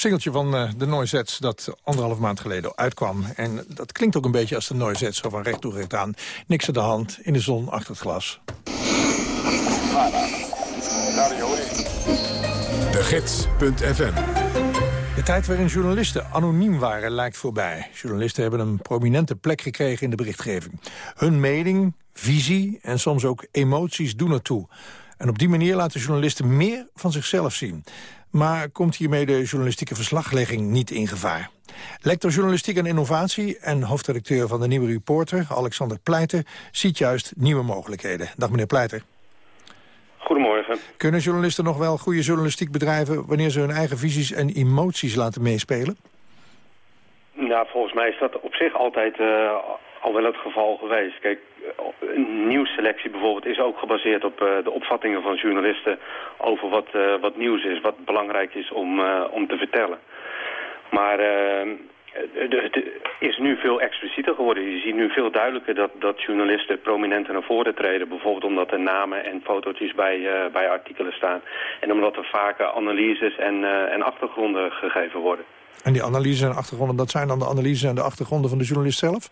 singeltje van eh, de Noisettes dat anderhalf maand geleden uitkwam. En dat klinkt ook een beetje als de Noisettes, zo van recht toe recht aan. Niks aan de hand, in de zon, achter het glas. De Gids.fm De tijd waarin journalisten anoniem waren lijkt voorbij. Journalisten hebben een prominente plek gekregen in de berichtgeving. Hun mening, visie en soms ook emoties doen ertoe. En op die manier laten journalisten meer van zichzelf zien. Maar komt hiermee de journalistieke verslaglegging niet in gevaar? Lector journalistiek en innovatie en hoofdredacteur van de Nieuwe Reporter, Alexander Pleiter, ziet juist nieuwe mogelijkheden. Dag meneer Pleiter. Goedemorgen. Kunnen journalisten nog wel goede journalistiek bedrijven... wanneer ze hun eigen visies en emoties laten meespelen? Nou, volgens mij is dat op zich altijd eh, al wel het geval geweest. Kijk, een nieuwsselectie bijvoorbeeld is ook gebaseerd op eh, de opvattingen van journalisten over wat, eh, wat nieuws is, wat belangrijk is om, eh, om te vertellen. Maar het is nu veel explicieter geworden. Je ziet nu veel duidelijker dat, dat journalisten prominenter naar voren treden. Bijvoorbeeld omdat er namen en fotootjes bij, bij artikelen staan. En omdat er vaker analyses en, en achtergronden gegeven worden. En die analyses en achtergronden, dat zijn dan de analyses en de achtergronden van de journalist zelf?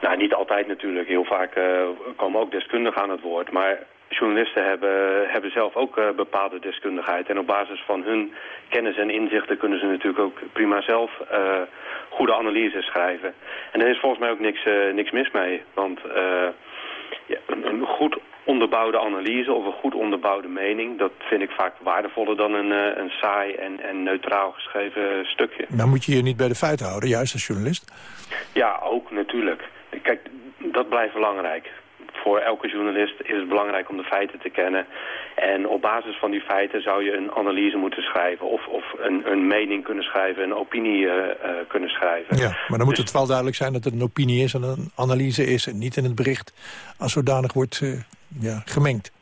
Nou, niet altijd natuurlijk. Heel vaak eh, komen ook deskundigen aan het woord. Maar journalisten hebben, hebben zelf ook eh, bepaalde deskundigheid. En op basis van hun kennis en inzichten kunnen ze natuurlijk ook prima zelf eh, goede analyses schrijven. En daar is volgens mij ook niks, niks mis mee. Want ja, een, een goed onderbouwde analyse of een goed onderbouwde mening... dat vind ik vaak waardevoller dan een, een saai en, en neutraal geschreven stukje. Dan moet je je niet bij de feiten houden, juist als journalist. Ja, ook natuurlijk. Blijft belangrijk. Voor elke journalist is het belangrijk om de feiten te kennen. En op basis van die feiten zou je een analyse moeten schrijven. Of, of een, een mening kunnen schrijven, een opinie eh, eh, kunnen schrijven. Ja, maar dan moet het wel duidelijk zijn dat het een opinie is en een analyse is... en niet in het bericht als zodanig wordt eh, ja, gemengd.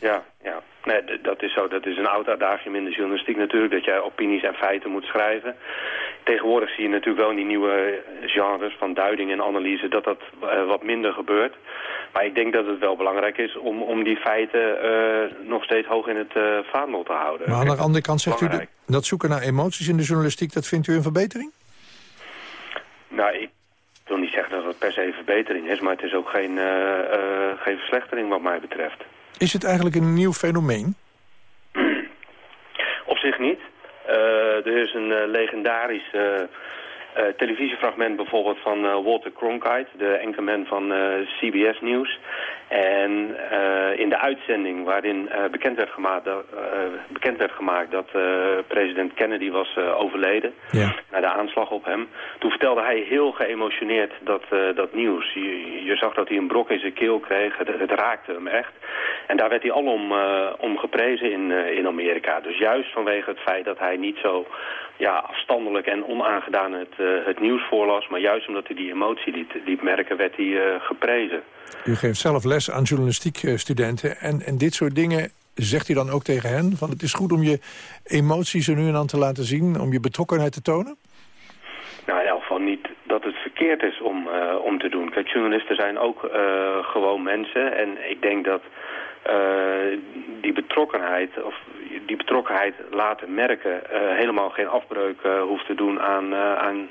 Ja, ja. Nee, dat is zo. Dat is een oud adagium in de journalistiek natuurlijk, dat jij opinies en feiten moet schrijven. Tegenwoordig zie je natuurlijk wel in die nieuwe genres van duiding en analyse dat dat eh, wat minder gebeurt. Maar ik denk dat het wel belangrijk is om, om die feiten eh, nog steeds hoog in het eh vaandel te houden. Maar aan de andere kant zegt u Belangrijk. dat, dat zoeken naar emoties in de journalistiek... dat vindt u een verbetering? Nou, ik wil niet zeggen dat het per se een verbetering is, maar het is ook geen, eh, eh, geen verslechtering wat mij betreft. Is het eigenlijk een nieuw fenomeen? Op zich niet. Eh, er is een eh, eh, televisiefragment bijvoorbeeld van eh, Walter Cronkite, de enkelman van eh, CBS Nieuws. En in de uitzending waarin bekend, werd gemaakt dat, bekend werd gemaakt dat president Kennedy was overleden, Ja. na de aanslag op hem. Toen vertelde hij heel geëmotioneerd dat, dat nieuws. Je, je zag dat hij een brok in zijn keel kreeg, het, het raakte hem echt. En daar werd hij al om, om geprezen in, in Amerika. Dus juist vanwege het feit dat hij niet zo ja, afstandelijk en onaangedaan het, het nieuws voorlas... maar juist omdat hij die emotie liet, liet merken, werd hij eh, geprezen. U geeft zelf les aan journalistiekstudenten. En, en dit soort dingen zegt u dan ook tegen hen? Van het is goed om je emoties er nu en dan te laten zien... om je betrokkenheid te tonen? Nou, in elk geval niet dat het verkeerd is om, eh, om te doen. Kijk, journalisten zijn ook eh, gewoon mensen. En ik denk dat eh, die betrokkenheid, of die betrokkenheid laten merken... eh, helemaal geen afbreuk eh, hoeft te doen aan, eh, aan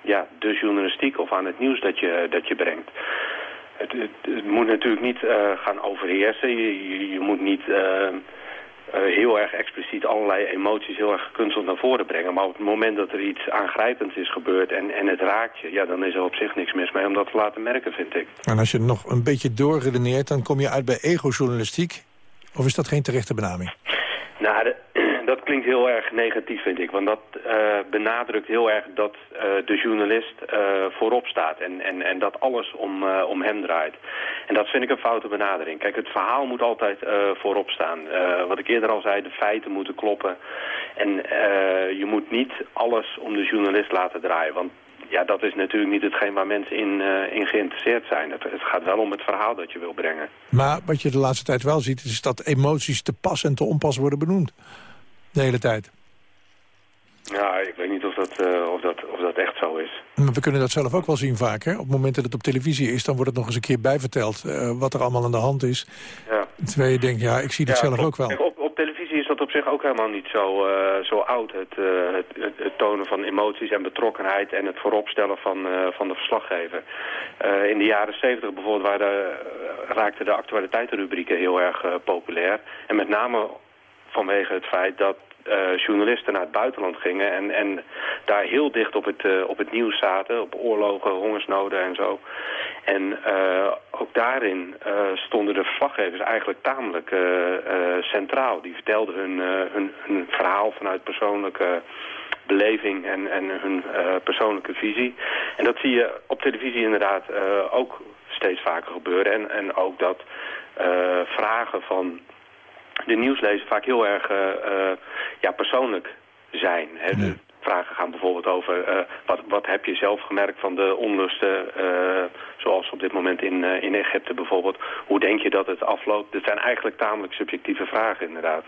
ja, de journalistiek of aan het nieuws dat je, dat je brengt. Het, het, het moet natuurlijk niet eh, gaan overheersen. Je, je, je moet niet... eh, eh, heel erg expliciet allerlei emoties heel erg gekunsteld naar voren brengen. Maar op het moment dat er iets aangrijpends is gebeurd en, en het raakt je... ja, dan is er op zich niks mis mee om dat te laten merken, vind ik. En als je nog een beetje doorredeneert... dan kom je uit bij egojournalistiek. Of is dat geen terechte benaming? Nou, de- dat klinkt heel erg negatief, vind ik. Want dat eh, benadrukt heel erg dat eh, de journalist eh, voorop staat. En, en, en dat alles om, om hem draait. En dat vind ik een foute benadering. Kijk, het verhaal moet altijd voorop staan. Wat ik eerder al zei, de feiten moeten kloppen. En je moet niet alles om de journalist laten draaien. Want ja, dat is natuurlijk niet hetgeen waar mensen in, in geïnteresseerd zijn. Het, het gaat wel om het verhaal dat je wil brengen. Maar wat je de laatste tijd wel ziet... is dat emoties te pas en te onpas worden benoemd. De hele tijd. Ja, ik weet niet of dat, eh, of dat, of dat echt zo is. Maar we kunnen dat zelf ook wel zien vaak. Hè? Op het moment dat het op televisie is... dan wordt het nog eens een keer bijverteld... eh, wat er allemaal aan de hand is. Ja. Terwijl je denkt, ja, ik zie dat Ja, zelf ook wel. Op, op televisie is dat op zich ook helemaal niet zo, eh, zo oud. Het, het, het, het tonen van emoties en betrokkenheid en het vooropstellen van, van de verslaggever. In de jaren 70 bijvoorbeeld waren, raakten de actualiteitenrubrieken heel erg populair. En met name vanwege het feit dat eh, journalisten naar het buitenland gingen en, en daar heel dicht op het, eh, op het nieuws zaten, op oorlogen, hongersnoden en zo. En eh, ook daarin stonden de verslaggevers eigenlijk tamelijk centraal. Die vertelden hun, hun, hun verhaal vanuit persoonlijke beleving en, en hun persoonlijke visie. En dat zie je op televisie inderdaad ook steeds vaker gebeuren. En, en ook dat vragen van de nieuwslezer vaak heel erg eh, eh, ja, persoonlijk zijn. Hè. De vragen gaan bijvoorbeeld over eh, wat, wat heb je zelf gemerkt van de onlusten, zoals op dit moment in, eh, in Egypte bijvoorbeeld. Hoe denk je dat het afloopt? Dit zijn eigenlijk tamelijk subjectieve vragen inderdaad.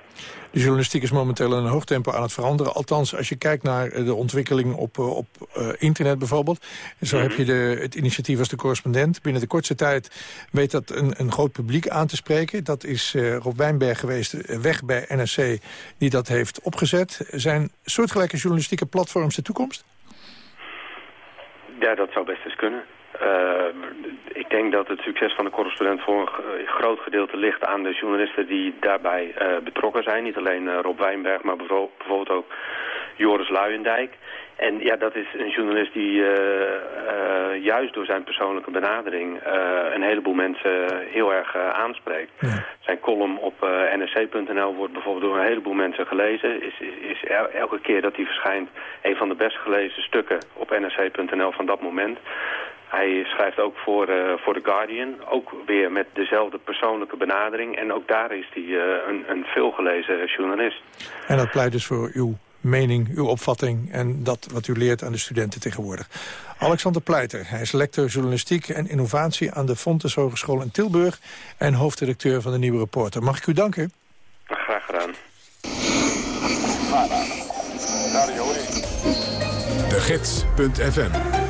De journalistiek is momenteel in een hoog tempo aan het veranderen. Althans, als je kijkt naar eh, de ontwikkeling op, eh, op internet bijvoorbeeld. Zo heb je de, het initiatief als de correspondent. Binnen de kortste tijd weet dat een, een groot publiek aan te spreken. Dat is Rob Wijnberg geweest, weg bij NRC, die dat heeft opgezet. Zijn soortgelijke journalistieke platforms de toekomst? Ja, dat zou best eens kunnen. Eh, ik denk dat het succes van de correspondent voor een groot gedeelte ligt aan de journalisten die daarbij eh, betrokken zijn. Niet alleen eh, Rob Wijnberg, maar bijvo- bijvoorbeeld ook Joris Luijendijk. En ja, dat is een journalist die eh, juist door zijn persoonlijke benadering een heleboel mensen heel erg aanspreekt. Zijn column op nrc.nl wordt bijvoorbeeld door een heleboel mensen gelezen. Is, is, is el- elke keer dat hij verschijnt een van de best gelezen stukken op nrc.nl van dat moment. Hij schrijft ook voor, eh, voor The Guardian, ook weer met dezelfde persoonlijke benadering. En ook daar is hij eh, een, een veelgelezen journalist. En dat pleit dus voor uw mening, uw opvatting... en dat wat u leert aan de studenten tegenwoordig. Alexander Pleiter, hij is lector journalistiek en innovatie... aan de Fontes Hogeschool in Tilburg... en hoofdredacteur van de Nieuwe Reporter. Mag ik u danken? Graag gedaan. De Gids.fm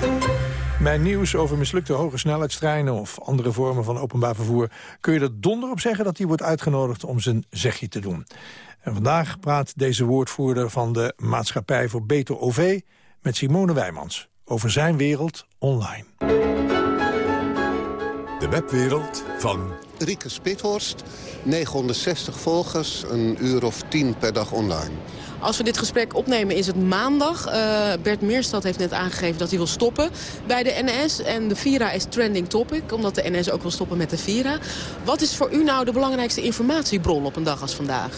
Bij nieuws over mislukte hoge snelheidstreinen... of andere vormen van openbaar vervoer... kun je er donder op zeggen dat hij wordt uitgenodigd om zijn zegje te doen. En vandaag praat deze woordvoerder van de Maatschappij voor Beter OV... met Simone Wijmans over zijn wereld online. De webwereld van Rieke Spithorst, 960 volgers, een uur of tien per dag online. Als we dit gesprek opnemen is het maandag. Eh, Bert Meerstad heeft net aangegeven dat hij wil stoppen bij de NS. En de Vira is trending topic, omdat de NS ook wil stoppen met de Vira. Wat is voor u nou de belangrijkste informatiebron op een dag als vandaag?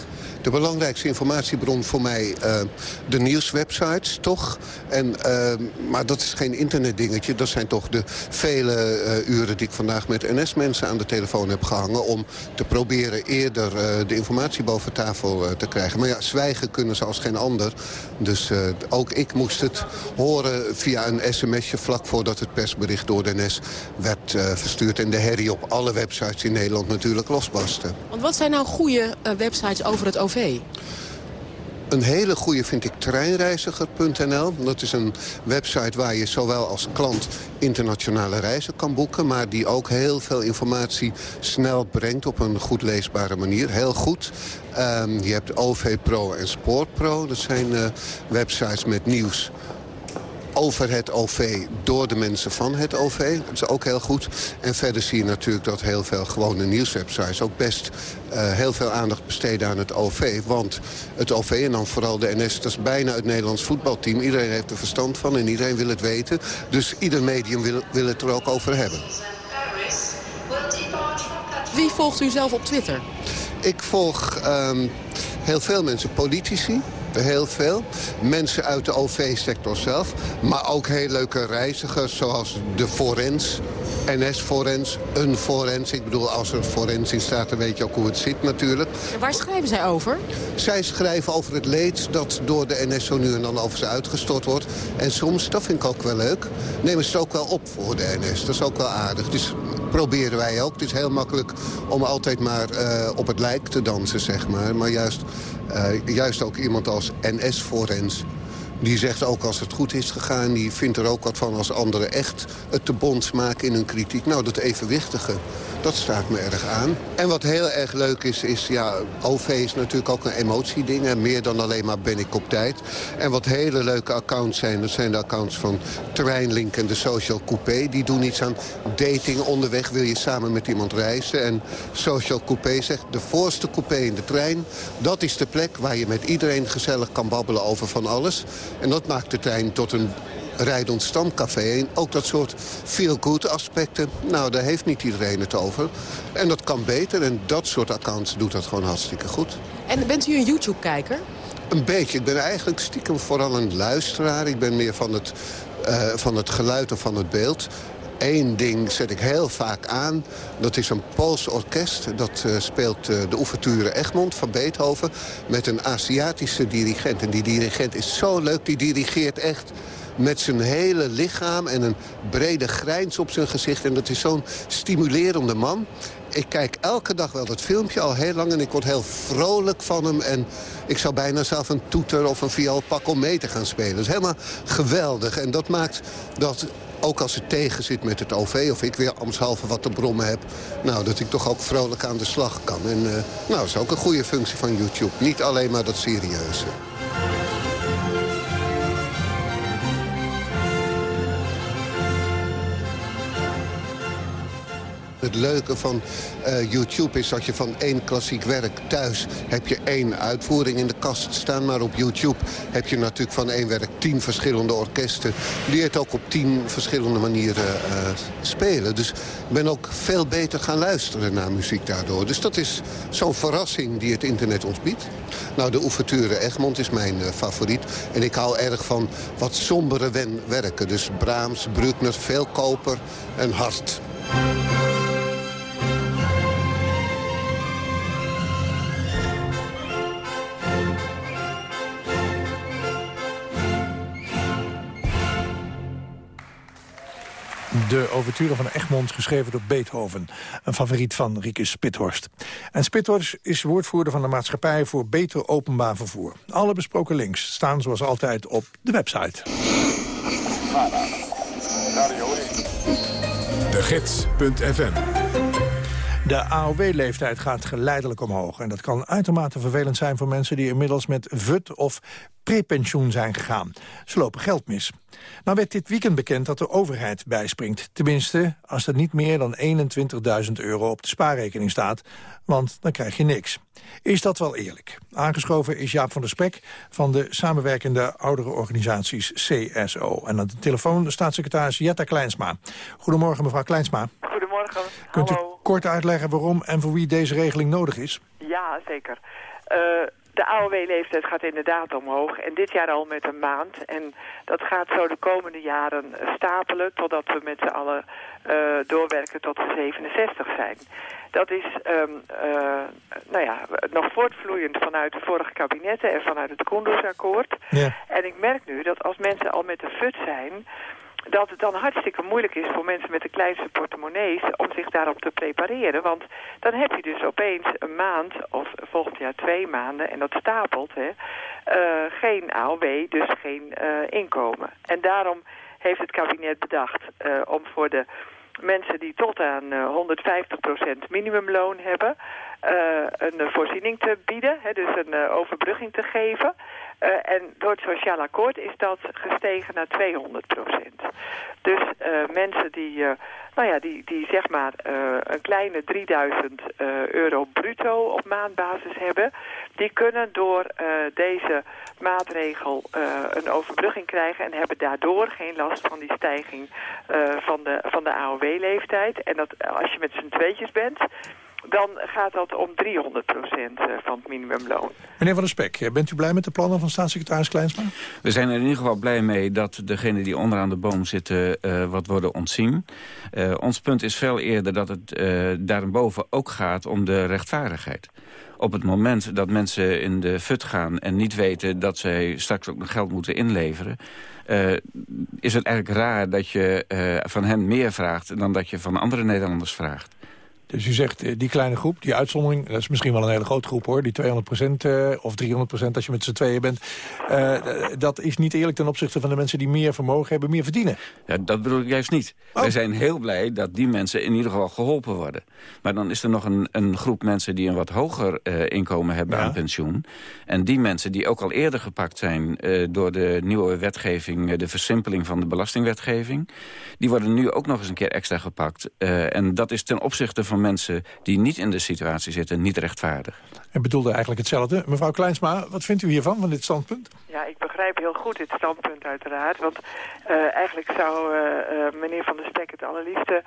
De belangrijkste informatiebron voor mij eh, de nieuwswebsites, toch? En, eh, maar dat is geen internetdingetje. Dat zijn toch de vele uren die ik vandaag met NS-mensen aan de telefoon heb om te proberen eerder eh, de informatie boven tafel eh, te krijgen. Maar ja, zwijgen kunnen ze als geen ander. Dus eh, ook ik moest het horen via een sms'je... vlak voordat het persbericht door de NS werd verstuurd... en de herrie op alle websites in Nederland natuurlijk losbarstte. Want wat zijn nou goede websites over het OV? Een hele goede vind ik treinreiziger.nl. Dat is een website waar je zowel als klant internationale reizen kan boeken... maar die ook heel veel informatie snel brengt op een goed leesbare manier. Heel goed. Ehm, je hebt OV Pro en Sport Pro. Dat zijn eh, websites met nieuws over het OV door de mensen van het OV. Dat is ook heel goed. En verder zie je natuurlijk dat heel veel gewone nieuwswebsites... ook best eh, heel veel aandacht besteden aan het OV. Want het OV en dan vooral de NS, dat is bijna het Nederlands voetbalteam. Iedereen heeft er verstand van en iedereen wil het weten. Dus ieder medium wil, wil het er ook over hebben. Wie volgt u zelf op Twitter? Ik volg ehm, heel veel mensen, politici. Heel veel. Mensen uit de OV-sector zelf. Maar ook heel leuke reizigers zoals de Forens. NS Forens, een Forens. Ik bedoel, als er Forens in staat, dan weet je ook hoe het zit natuurlijk. En waar schrijven zij over? Zij schrijven over het leed dat door de NS zo nu en dan over ze uitgestort wordt. En soms, dat vind ik ook wel leuk, nemen ze het ook wel op voor de NS. Dat is ook wel aardig. Dus proberen wij ook. Het is heel makkelijk om altijd maar eh, op het lijk te dansen, zeg maar. Maar juist, eh, juist ook iemand als NS-forens... Die zegt ook als het goed is gegaan, die vindt er ook wat van als anderen echt het te bond maken in hun kritiek. Nou, dat evenwichtige, Dat staat me erg aan. En wat heel erg leuk is, is ja, OV is natuurlijk ook een emotieding. En meer dan alleen maar ben ik op tijd. En wat hele leuke accounts zijn, dat zijn de accounts van Treinlink en de Social Coupé. Die doen iets aan dating onderweg. Wil je samen met iemand reizen? En Social Coupé zegt, de voorste coupé in de trein... dat is de plek waar je met iedereen gezellig kan babbelen over van alles. En dat maakt de trein tot een rijdend stamcafé. En ook dat soort feel-good aspecten, nou, daar heeft niet iedereen het over. En dat kan beter en dat soort accounts doet dat gewoon hartstikke goed. En bent u een YouTube-kijker? Een beetje. Ik ben eigenlijk stiekem vooral een luisteraar. Ik ben meer van het, eh, van het geluid of van het beeld. Eén ding zet ik heel vaak aan. Dat is een Pools orkest. Dat eh, speelt eh, de ouverture Egmond van Beethoven... met een Aziatische dirigent. En die dirigent is zo leuk. Die dirigeert echt met zijn hele lichaam en een brede grijns op zijn gezicht. En dat is zo'n stimulerende man. Ik kijk elke dag wel dat filmpje al heel lang en ik word heel vrolijk van hem. En ik zou bijna zelf een toeter of een viool pakken om mee te gaan spelen. Dat is helemaal geweldig. En dat maakt dat ook als het tegen zit met het OV... of ik weer ambtshalve wat te brommen heb... Nou, dat ik toch ook vrolijk aan de slag kan. En eh, nou, dat is ook een goede functie van YouTube. Niet alleen maar dat serieuze. Het leuke van eh, YouTube is dat je van één klassiek werk thuis... heb je één uitvoering in de kast staan. Maar op YouTube heb je natuurlijk van één werk tien verschillende orkesten... die het ook op tien verschillende manieren eh, spelen. Dus ik ben ook veel beter gaan luisteren naar muziek daardoor. Dus dat is zo'n verrassing die het internet ons biedt. Nou, de ouverture Egmond is mijn eh, favoriet. En ik hou erg van wat sombere wen- werken. Dus Brahms, Bruckner, veel koper en hart. De overture van Egmond, geschreven door Beethoven. Een favoriet van Rieke Spithorst. En Spithorst is woordvoerder van de Maatschappij voor Beter Openbaar Vervoer. Alle besproken links staan zoals altijd op de website. De Gids.fm De AOW-leeftijd gaat geleidelijk omhoog. En dat kan uitermate vervelend zijn voor mensen die inmiddels met VUT of prepensioen zijn gegaan. Ze lopen geld mis. Nou werd dit weekend bekend dat de overheid bijspringt. Tenminste, als er niet meer dan 21.000 euro op de spaarrekening staat. Want dan krijg je niks. Is dat wel eerlijk? Aangeschoven is Jaap van der Spek van de samenwerkende oudere organisaties CSO. En aan de telefoon staatssecretaris Jetta Kleinsma. Goedemorgen mevrouw Kleinsma. Goedemorgen. Kunt Hallo. Kort uitleggen waarom en voor wie deze regeling nodig is? Ja, zeker. Eh, de AOW-leeftijd gaat inderdaad omhoog. En dit jaar al met een maand. En dat gaat zo de komende jaren stapelen... totdat we met z'n allen eh, doorwerken tot de 67 zijn. Dat is ehm, eh, nou ja, nog voortvloeiend vanuit de vorige kabinetten... en vanuit het Koendersakkoord. Ja. En ik merk nu dat als mensen al met de FUT zijn dat het dan hartstikke moeilijk is voor mensen met de kleinste portemonnees om zich daarop te prepareren. Want dan heb je dus opeens een maand of volgend jaar twee maanden, en dat stapelt, hè, eh, geen AOW, dus geen eh, inkomen. En daarom heeft het kabinet bedacht eh, om voor de mensen die tot aan eh, 150% minimumloon hebben... een voorziening te bieden, hè, dus een overbrugging te geven. Eh, en door het sociaal akkoord is dat gestegen naar 200%. Dus eh, mensen die, eh, nou ja, die, die zeg maar een kleine 3000 eh, euro bruto op maandbasis hebben... die kunnen door deze maatregel een overbrugging krijgen... en hebben daardoor geen last van die stijging van de, van de AOW-leeftijd. En dat, als je met z'n tweetjes bent dan gaat dat om 300% van het minimumloon. Meneer van der Spek, eh, bent u blij met de plannen van staatssecretaris Kleinsma? We zijn er in ieder geval blij mee dat degenen die onderaan de boom zitten eh, wat worden ontzien. Eh, ons punt is veel eerder dat het uh, daarboven ook gaat om de rechtvaardigheid. Op het moment dat mensen in de fut gaan en niet weten dat zij straks ook nog geld moeten inleveren... Uh, is het eigenlijk raar dat je uh, van hen meer vraagt dan dat je van andere Nederlanders vraagt. Dus u zegt, eh, die kleine groep, die uitzondering... dat is misschien wel een hele grote groep hoor, die 200% eh, of 300% als je met z'n tweeën bent. eh, dat is niet eerlijk ten opzichte van de mensen die meer vermogen hebben, meer verdienen. Ja, dat bedoel ik juist niet. Wij zijn heel blij dat die mensen in ieder geval geholpen worden. Maar dan is er nog een, een groep mensen die een wat hoger inkomen hebben aan pensioen. En die mensen die ook al eerder gepakt zijn door de nieuwe wetgeving... de versimpeling van de belastingwetgeving... die worden nu ook nog eens een keer extra gepakt. En dat is ten opzichte van mensen die niet in de situatie zitten niet rechtvaardig. En bedoelde eigenlijk hetzelfde. Mevrouw Kleinsma, wat vindt u hiervan, van dit standpunt? Ja, ik begrijp heel goed dit standpunt uiteraard. Want eh, eigenlijk zou eh, eh, meneer Van der Spek het allerliefste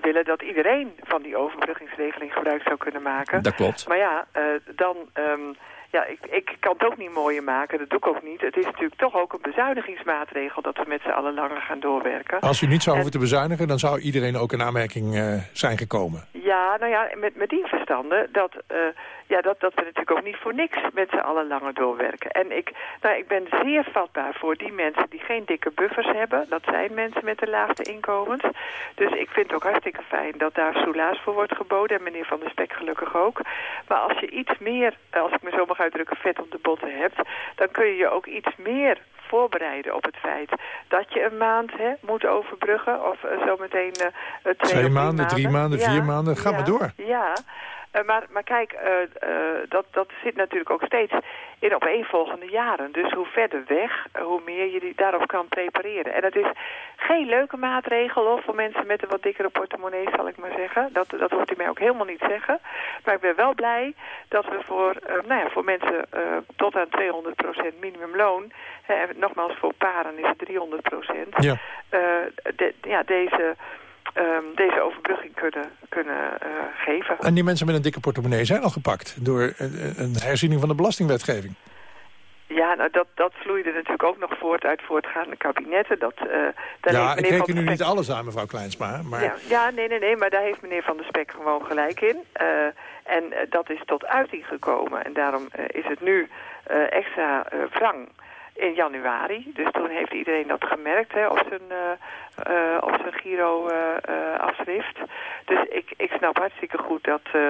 willen... dat iedereen van die overbruggingsregeling gebruik zou kunnen maken. Dat klopt. Maar ja, eh, dan... ehm, ja, ik, ik kan het ook niet mooier maken, dat doe ik ook niet. Het is natuurlijk toch ook een bezuinigingsmaatregel... dat we met z'n allen langer gaan doorwerken. Als u niet zou hoeven te bezuinigen, dan zou iedereen ook in aanmerking eh, zijn gekomen. Ja, nou ja, met, met die verstanden dat, eh, ja, dat, dat we natuurlijk ook niet voor niks met z'n allen langer doorwerken. En ik, nou, ik ben zeer vatbaar voor die mensen die geen dikke buffers hebben. Dat zijn mensen met de laagste inkomens. Dus ik vind het ook hartstikke fijn dat daar soelaas voor wordt geboden. En meneer Van der Spek gelukkig ook. Maar als je iets meer, eh, als ik me zo mag uitdrukken, vet op de botten hebt... dan kun je je ook iets meer voorbereiden op het feit dat je een maand hè, moet overbruggen. Of eh, zometeen eh, twee, Twee maanden, drie maanden, vier maanden, ga ja, maar door. Ja, maar, maar kijk, eh, eh, dat, dat zit natuurlijk ook steeds in opeenvolgende jaren. Dus hoe verder weg, eh, hoe meer je die daarop kan prepareren. En het is geen leuke maatregel hoor, voor mensen met een wat dikkere portemonnee, zal ik maar zeggen. Dat, dat hoeft u mij ook helemaal niet zeggen. Maar ik ben wel blij dat we voor, eh, nou ja, voor mensen eh, tot aan 200% minimumloon... hè, en nogmaals, voor paren is het 300%. Ja. eh, de- ja, deze, ehm, deze overbrugging kunnen, kunnen eh, geven. En die mensen met een dikke portemonnee zijn al gepakt... door een, een herziening van de belastingwetgeving. Ja, nou, dat, dat vloeide natuurlijk ook nog voort uit voortgaande kabinetten. Dat, eh, daar ja, heeft ik reken nu niet alles aan, mevrouw Kleinsma. Maar Ja, ja, nee, nee, nee, maar daar heeft meneer Van der Spek gewoon gelijk in. Eh, en eh, dat is tot uiting gekomen. En daarom eh, is het nu eh, extra eh, wrang in januari. Dus toen heeft iedereen dat gemerkt hè, op zijn, eh, eh, op zijn Giro-afschrift. dus ik, ik snap hartstikke goed dat... eh,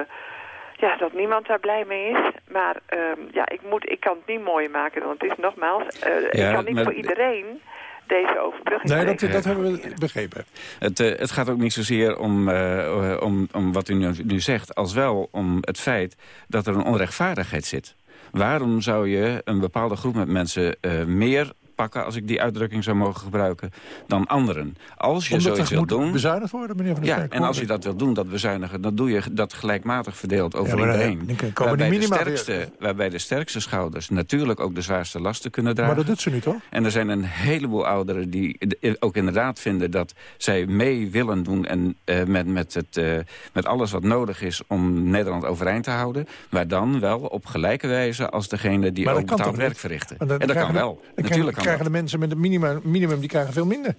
ja, dat niemand daar blij mee is. Maar ehm, ja, ik, moet, ik kan het niet mooier maken. Want het is nogmaals, eh, Ja, ik kan niet maar- voor iedereen deze overbrugging nee, dat, dat hebben we begrepen. Het, eh, het gaat ook niet zozeer om, eh, eh, om, om wat u nu, nu zegt... als wel om het feit dat er een onrechtvaardigheid zit. Waarom zou je een bepaalde groep met mensen eh, meer pakken... als ik die uitdrukking zou mogen gebruiken, dan anderen? Als je Omdat zoiets wil moet doen... bezuinigd worden, meneer Van der Ja, en als je dat wil doen, dat bezuinigen... dan doe je dat gelijkmatig verdeeld over Ja, dan- iedereen. dan komen die waarbij, de sterkste, waarbij de sterkste schouders natuurlijk ook de zwaarste lasten kunnen dragen. Maar dat doet ze nu toch? En er zijn een heleboel ouderen die eh, ook inderdaad vinden dat zij mee willen doen... en eh, met, met, het, eh, met alles wat nodig is om Nederland overeind te houden. Maar dan wel op gelijke wijze als degene die ook betaald werk niet? verrichten. Dan en dat kan wel. dan Natuurlijk kan krijgen de mensen met het minimum, minimum die krijgen veel minder.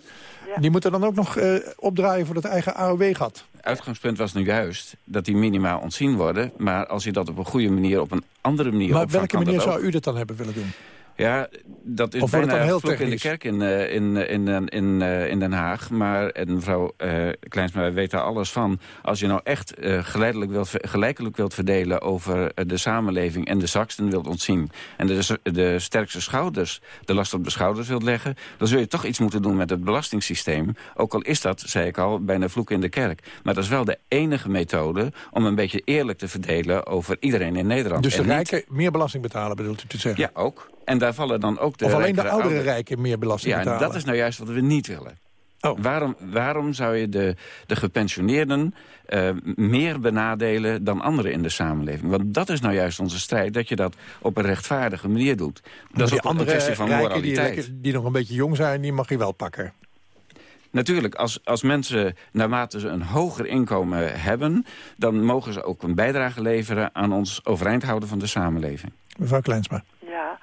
Die moeten dan ook nog eh, opdraaien voor dat eigen AOW-gat. Uitgangspunt was nu juist dat die minima ontzien worden. Maar als je dat op een goede manier, op een andere manier Maar op welke manier zou ook. u dat dan hebben willen doen? Ja, dat is bijna heel vloek in de kerk in, eh, in, in, in, in, eh, in Den Haag. Maar en mevrouw uh, Kleinsma weet daar alles van. Als je nou echt eh, geleidelijk wilt, gelijkelijk wilt verdelen over eh, de samenleving... en de zwaksten wilt ontzien... en de, de sterkste schouders de last op de schouders wilt leggen... dan zul je toch iets moeten doen met het belastingssysteem. Ook al is dat, zei ik al, bijna vloek in de kerk. Maar dat is wel de enige methode om een beetje eerlijk te verdelen... over iedereen in Nederland. Dus de rijken meer belasting betalen, bedoelt u te zeggen? Ja, ook. En daar vallen dan ook de of alleen de oudere rijken meer belasting ja, en betalen? dat is nou juist wat we niet willen. Oh. Waarom, waarom zou je de, de gepensioneerden eh, meer benadelen dan anderen in de samenleving? Want dat is nou juist onze strijd, dat je dat op een rechtvaardige manier doet. Maar Dat is die ook een andere kwestie van rijken die, moraliteit. lekker- die nog een beetje jong zijn, die mag je wel pakken. Natuurlijk, als, als mensen naarmate ze een hoger inkomen hebben... dan mogen ze ook een bijdrage leveren aan ons overeind houden van de samenleving. Mevrouw Kleinsma. Ja,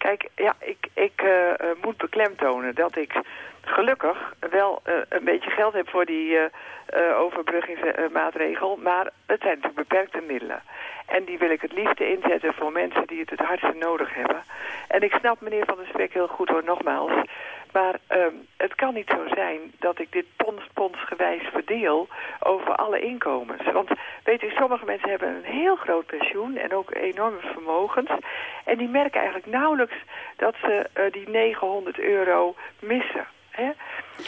kijk, ja, ik, ik eh, eh, moet beklemtonen dat ik gelukkig wel eh, een beetje geld heb voor die eh, overbruggingsmaatregel. Maar het zijn natuurlijk beperkte middelen. En die wil ik het liefste inzetten voor mensen die het het hardste nodig hebben. En ik snap meneer Van der Spek heel goed hoor, nogmaals. Maar ehm, het kan niet zo zijn dat ik dit pons, verdeel over alle inkomens. Want weet u, sommige mensen hebben een heel groot pensioen en ook enorme vermogens. En die merken eigenlijk nauwelijks dat ze eh, die 900 euro missen. Hè?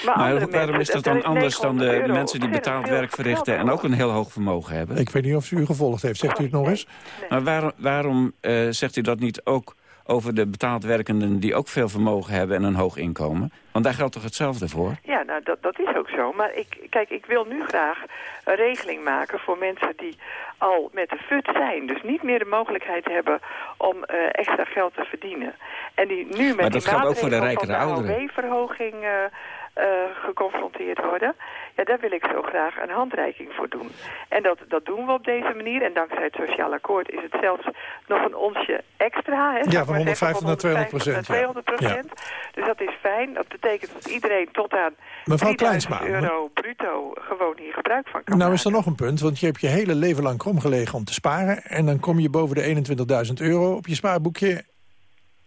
Maar, Maar andere waarom is mensen, dat dan is anders dan 900 de euro mensen die betaald werk verrichten... en ook een heel hoog vermogen hebben? Ik weet niet of ze u gevolgd heeft. Zegt u het nog eens? Maar waarom, waarom eh, zegt u dat niet ook over de betaald werkenden... die ook veel vermogen hebben en een hoog inkomen? Want daar geldt toch hetzelfde voor? Ja, nou, dat, dat is ook zo. Maar ik, kijk, ik wil nu graag een regeling maken voor mensen die al met de FUT zijn. Dus niet meer de mogelijkheid hebben om eh, extra geld te verdienen. En die nu met Maar dat die geldt ook voor de rijkere ouderen. AOW-verhoging eh, eh, geconfronteerd worden. Ja, daar wil ik zo graag een handreiking voor doen. En dat, dat doen we op deze manier. En dankzij het sociaal akkoord is het zelfs nog een onsje extra. Hè, Ja, van maar zeggen, 150 naar 200 procent. naar 200 procent. Dus dat is fijn. Dat betekent dat iedereen tot aan Mevrouw 3000 Kleinsma, euro bruto gewoon hier gebruik van kan Nou is er nog een punt, want je hebt je hele leven lang krom gelegen om te sparen... en dan kom je boven de 21.000 euro op je spaarboekje...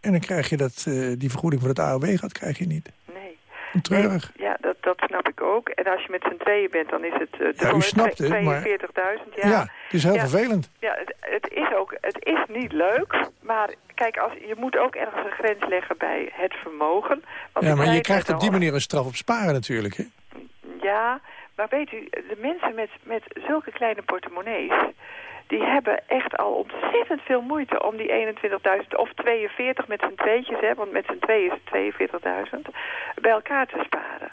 en dan krijg je dat, eh, die vergoeding voor het AOW gaat, krijg je niet. Nee. Treurig. Ja, dat, snap ik ook. En als je met z'n tweeën bent, dan is het uh, Ja, u snapt het, maar- 42.000. Ja. Ja, het is heel Ja. vervelend. Ja, het, het is ook, het is niet leuk, maar kijk, als, je moet ook ergens een grens leggen bij het vermogen. Want Ja, maar je krijgt op die manier een straf op sparen natuurlijk, hè? Ja, maar weet u, de mensen met, met zulke kleine portemonnees... die hebben echt al ontzettend veel moeite om die 21.000 of 42 met z'n tweetjes... Hè, want met z'n tweeën is het 42.000, bij elkaar te sparen.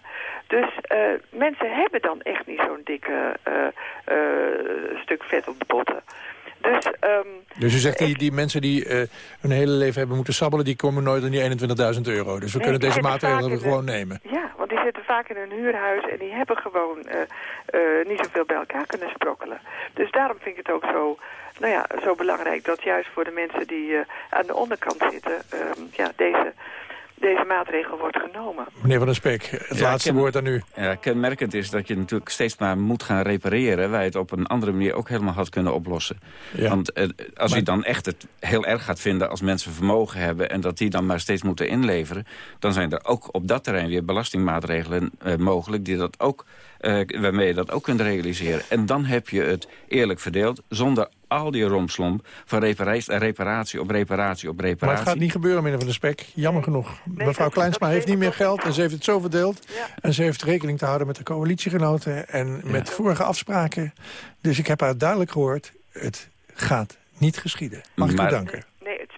Dus eh, mensen hebben dan echt niet zo'n dikke eh, eh, stuk vet op de botten. Dus... ehm, Dus u zegt, die, die mensen die eh, hun hele leven hebben moeten sabbelen... die komen nooit aan die 21.000 euro. Dus we Nee, kunnen deze maatregelen de- gewoon nemen. Ja, want die zitten vaak in een huurhuis en die hebben gewoon eh, eh, niet zoveel bij elkaar kunnen sprokkelen. Dus daarom vind ik het ook zo, nou ja, zo belangrijk dat juist voor de mensen die aan de onderkant zitten, ehm, ja, deze, deze maatregel wordt genomen. Meneer Van der Spek, het Ja, laatste ken- woord aan u. Ja, kenmerkend is dat je natuurlijk steeds maar moet gaan repareren... waar je het op een andere manier ook helemaal had kunnen oplossen. Ja. Want eh, als Maar- je dan echt het heel erg gaat vinden als mensen vermogen hebben... en dat die dan maar steeds moeten inleveren... dan zijn er ook op dat terrein weer belastingmaatregelen eh, mogelijk... Die dat ook, eh, waarmee je dat ook kunt realiseren. En dan heb je het eerlijk verdeeld zonder al die romslomp... van reparatie, reparatie op reparatie op reparatie. Maar het gaat niet gebeuren, meneer Van der Spek. Jammer genoeg. Mevrouw Kleinsma heeft niet meer geld en ze heeft het zo verdeeld. En ze heeft rekening te houden met de coalitiegenoten... en met vorige afspraken. Dus ik heb haar duidelijk gehoord, het gaat niet geschieden. Mag ik u danken?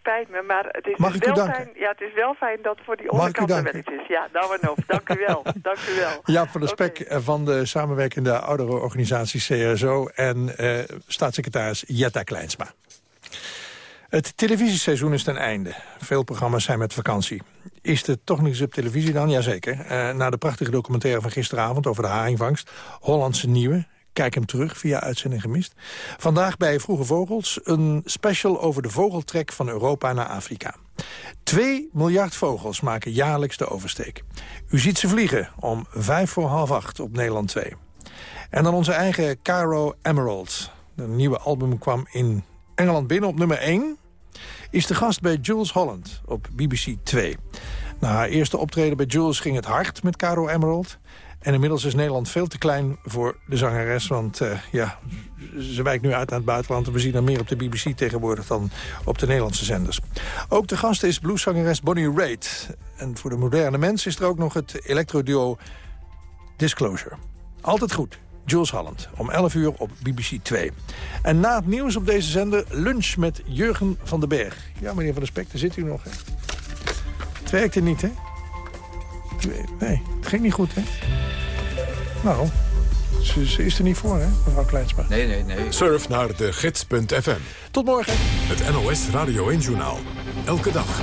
Spijt me, maar het is, Mag dus ik wel fijn. Ja, het is wel fijn dat voor die onderkant er wel iets is. Ja, nou en of. Dank u wel. Dank u wel. Jaap van der Spek van de samenwerkende ouderenorganisatie CSO... en eh, staatssecretaris Jetta Kleinsma. Het televisieseizoen is ten einde. Veel programma's zijn met vakantie. Is er toch nog eens op televisie dan? Jazeker. Uh, na de prachtige documentaire van gisteravond over de haringvangst... Hollandse Nieuwe. Kijk hem terug via Uitzending Gemist. Vandaag bij Vroege Vogels een special over de vogeltrek van Europa naar Afrika. 2 miljard vogels maken jaarlijks de oversteek. U ziet ze vliegen om vijf voor half acht op Nederland 2. En dan onze eigen Caro Emerald. Een nieuwe album kwam in Engeland binnen op nummer 1 is de gast bij Jules Holland op BBC 2. Na haar eerste optreden bij Jules ging het hard met Caro Emerald. En inmiddels is Nederland veel te klein voor de zangeres. Want uh, ja, ze wijkt nu uit naar het buitenland. En we zien haar meer op de BBC tegenwoordig dan op de Nederlandse zenders. Ook de gast is blueszangeres Bonnie Raitt. En voor de moderne mens is er ook nog het electroduo Disclosure. Altijd goed. Jules Holland, om 11 uur op BBC 2. En na het nieuws op deze zender lunch met Jurgen van den Berg. Ja, meneer Van der Spek, daar zit u nog, hè? Het werkte niet, hè? Nee, het ging niet goed, hè? Nou, ze, ze is er niet voor, hè, mevrouw Kleinsma? Nee, nee, nee. Surf naar de gids.fm. Tot morgen. Het NOS Radio 1-journaal. Elke dag.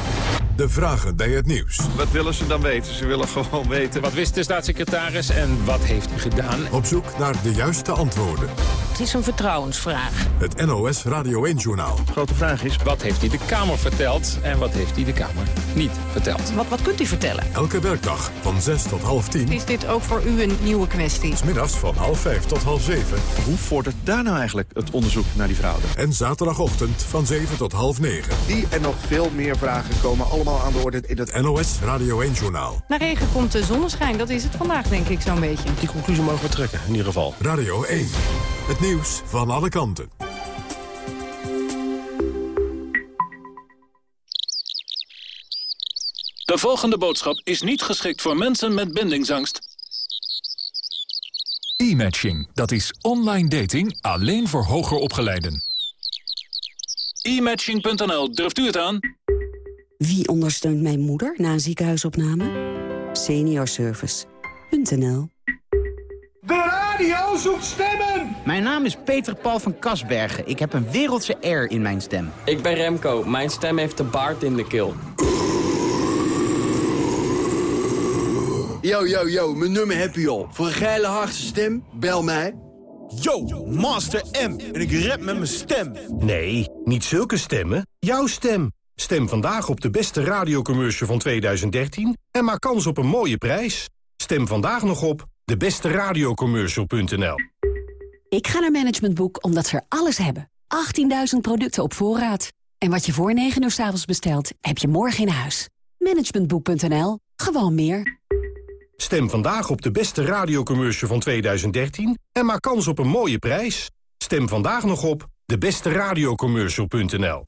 De vragen bij het nieuws. Wat willen ze dan weten? Ze willen gewoon weten. Wat wist de staatssecretaris en wat heeft u gedaan? Op zoek naar de juiste antwoorden. Het is een vertrouwensvraag. Het NOS Radio 1-journaal. Grote vraag is, wat heeft hij de Kamer verteld... en wat heeft hij de Kamer niet verteld? Wat, wat kunt u vertellen? Elke werkdag van 6 tot half 10. Is dit ook voor u een nieuwe kwestie? Smiddags van half 5 tot half 7. Hoe vordert daar nou eigenlijk het onderzoek naar die fraude? En zaterdagochtend van 7 tot half 9. Die en nog veel meer vragen komen allemaal aan de orde in het NOS Radio 1-journaal. Na regen komt de zonneschijn. Dat is het vandaag, denk ik, zo'n beetje. Die conclusie mogen we trekken, in ieder geval. Radio 1. Het nieuws van alle kanten. De volgende boodschap is niet geschikt voor mensen met bindingsangst. E-matching, dat is online dating alleen voor hoger opgeleiden. E-matching.nl, durft u het aan? Wie ondersteunt mijn moeder na een ziekenhuisopname? Seniorservice.nl De radio zoekt stemmen! Mijn naam is Peter Paul van Kasbergen. Ik heb een wereldse air in mijn stem. Ik ben Remco. Mijn stem heeft de baard in de keel. Yo, yo, yo, mijn nummer heb je al. Voor een geile harde stem, bel mij. Yo, Master M. En ik rap met mijn stem. Nee, niet zulke stemmen. Jouw stem. Stem vandaag op de beste radiocommercial van 2013 en maak kans op een mooie prijs. Stem vandaag nog op debesteradiocommercial.nl Ik ga naar Management Boek omdat ze er alles hebben. 18.000 producten op voorraad. En wat je voor 9 uur s avonds bestelt, heb je morgen in huis. Managementboek.nl. Gewoon meer. Stem vandaag op de beste radiocommercial van 2013 en maak kans op een mooie prijs. Stem vandaag nog op debesteradiocommercial.nl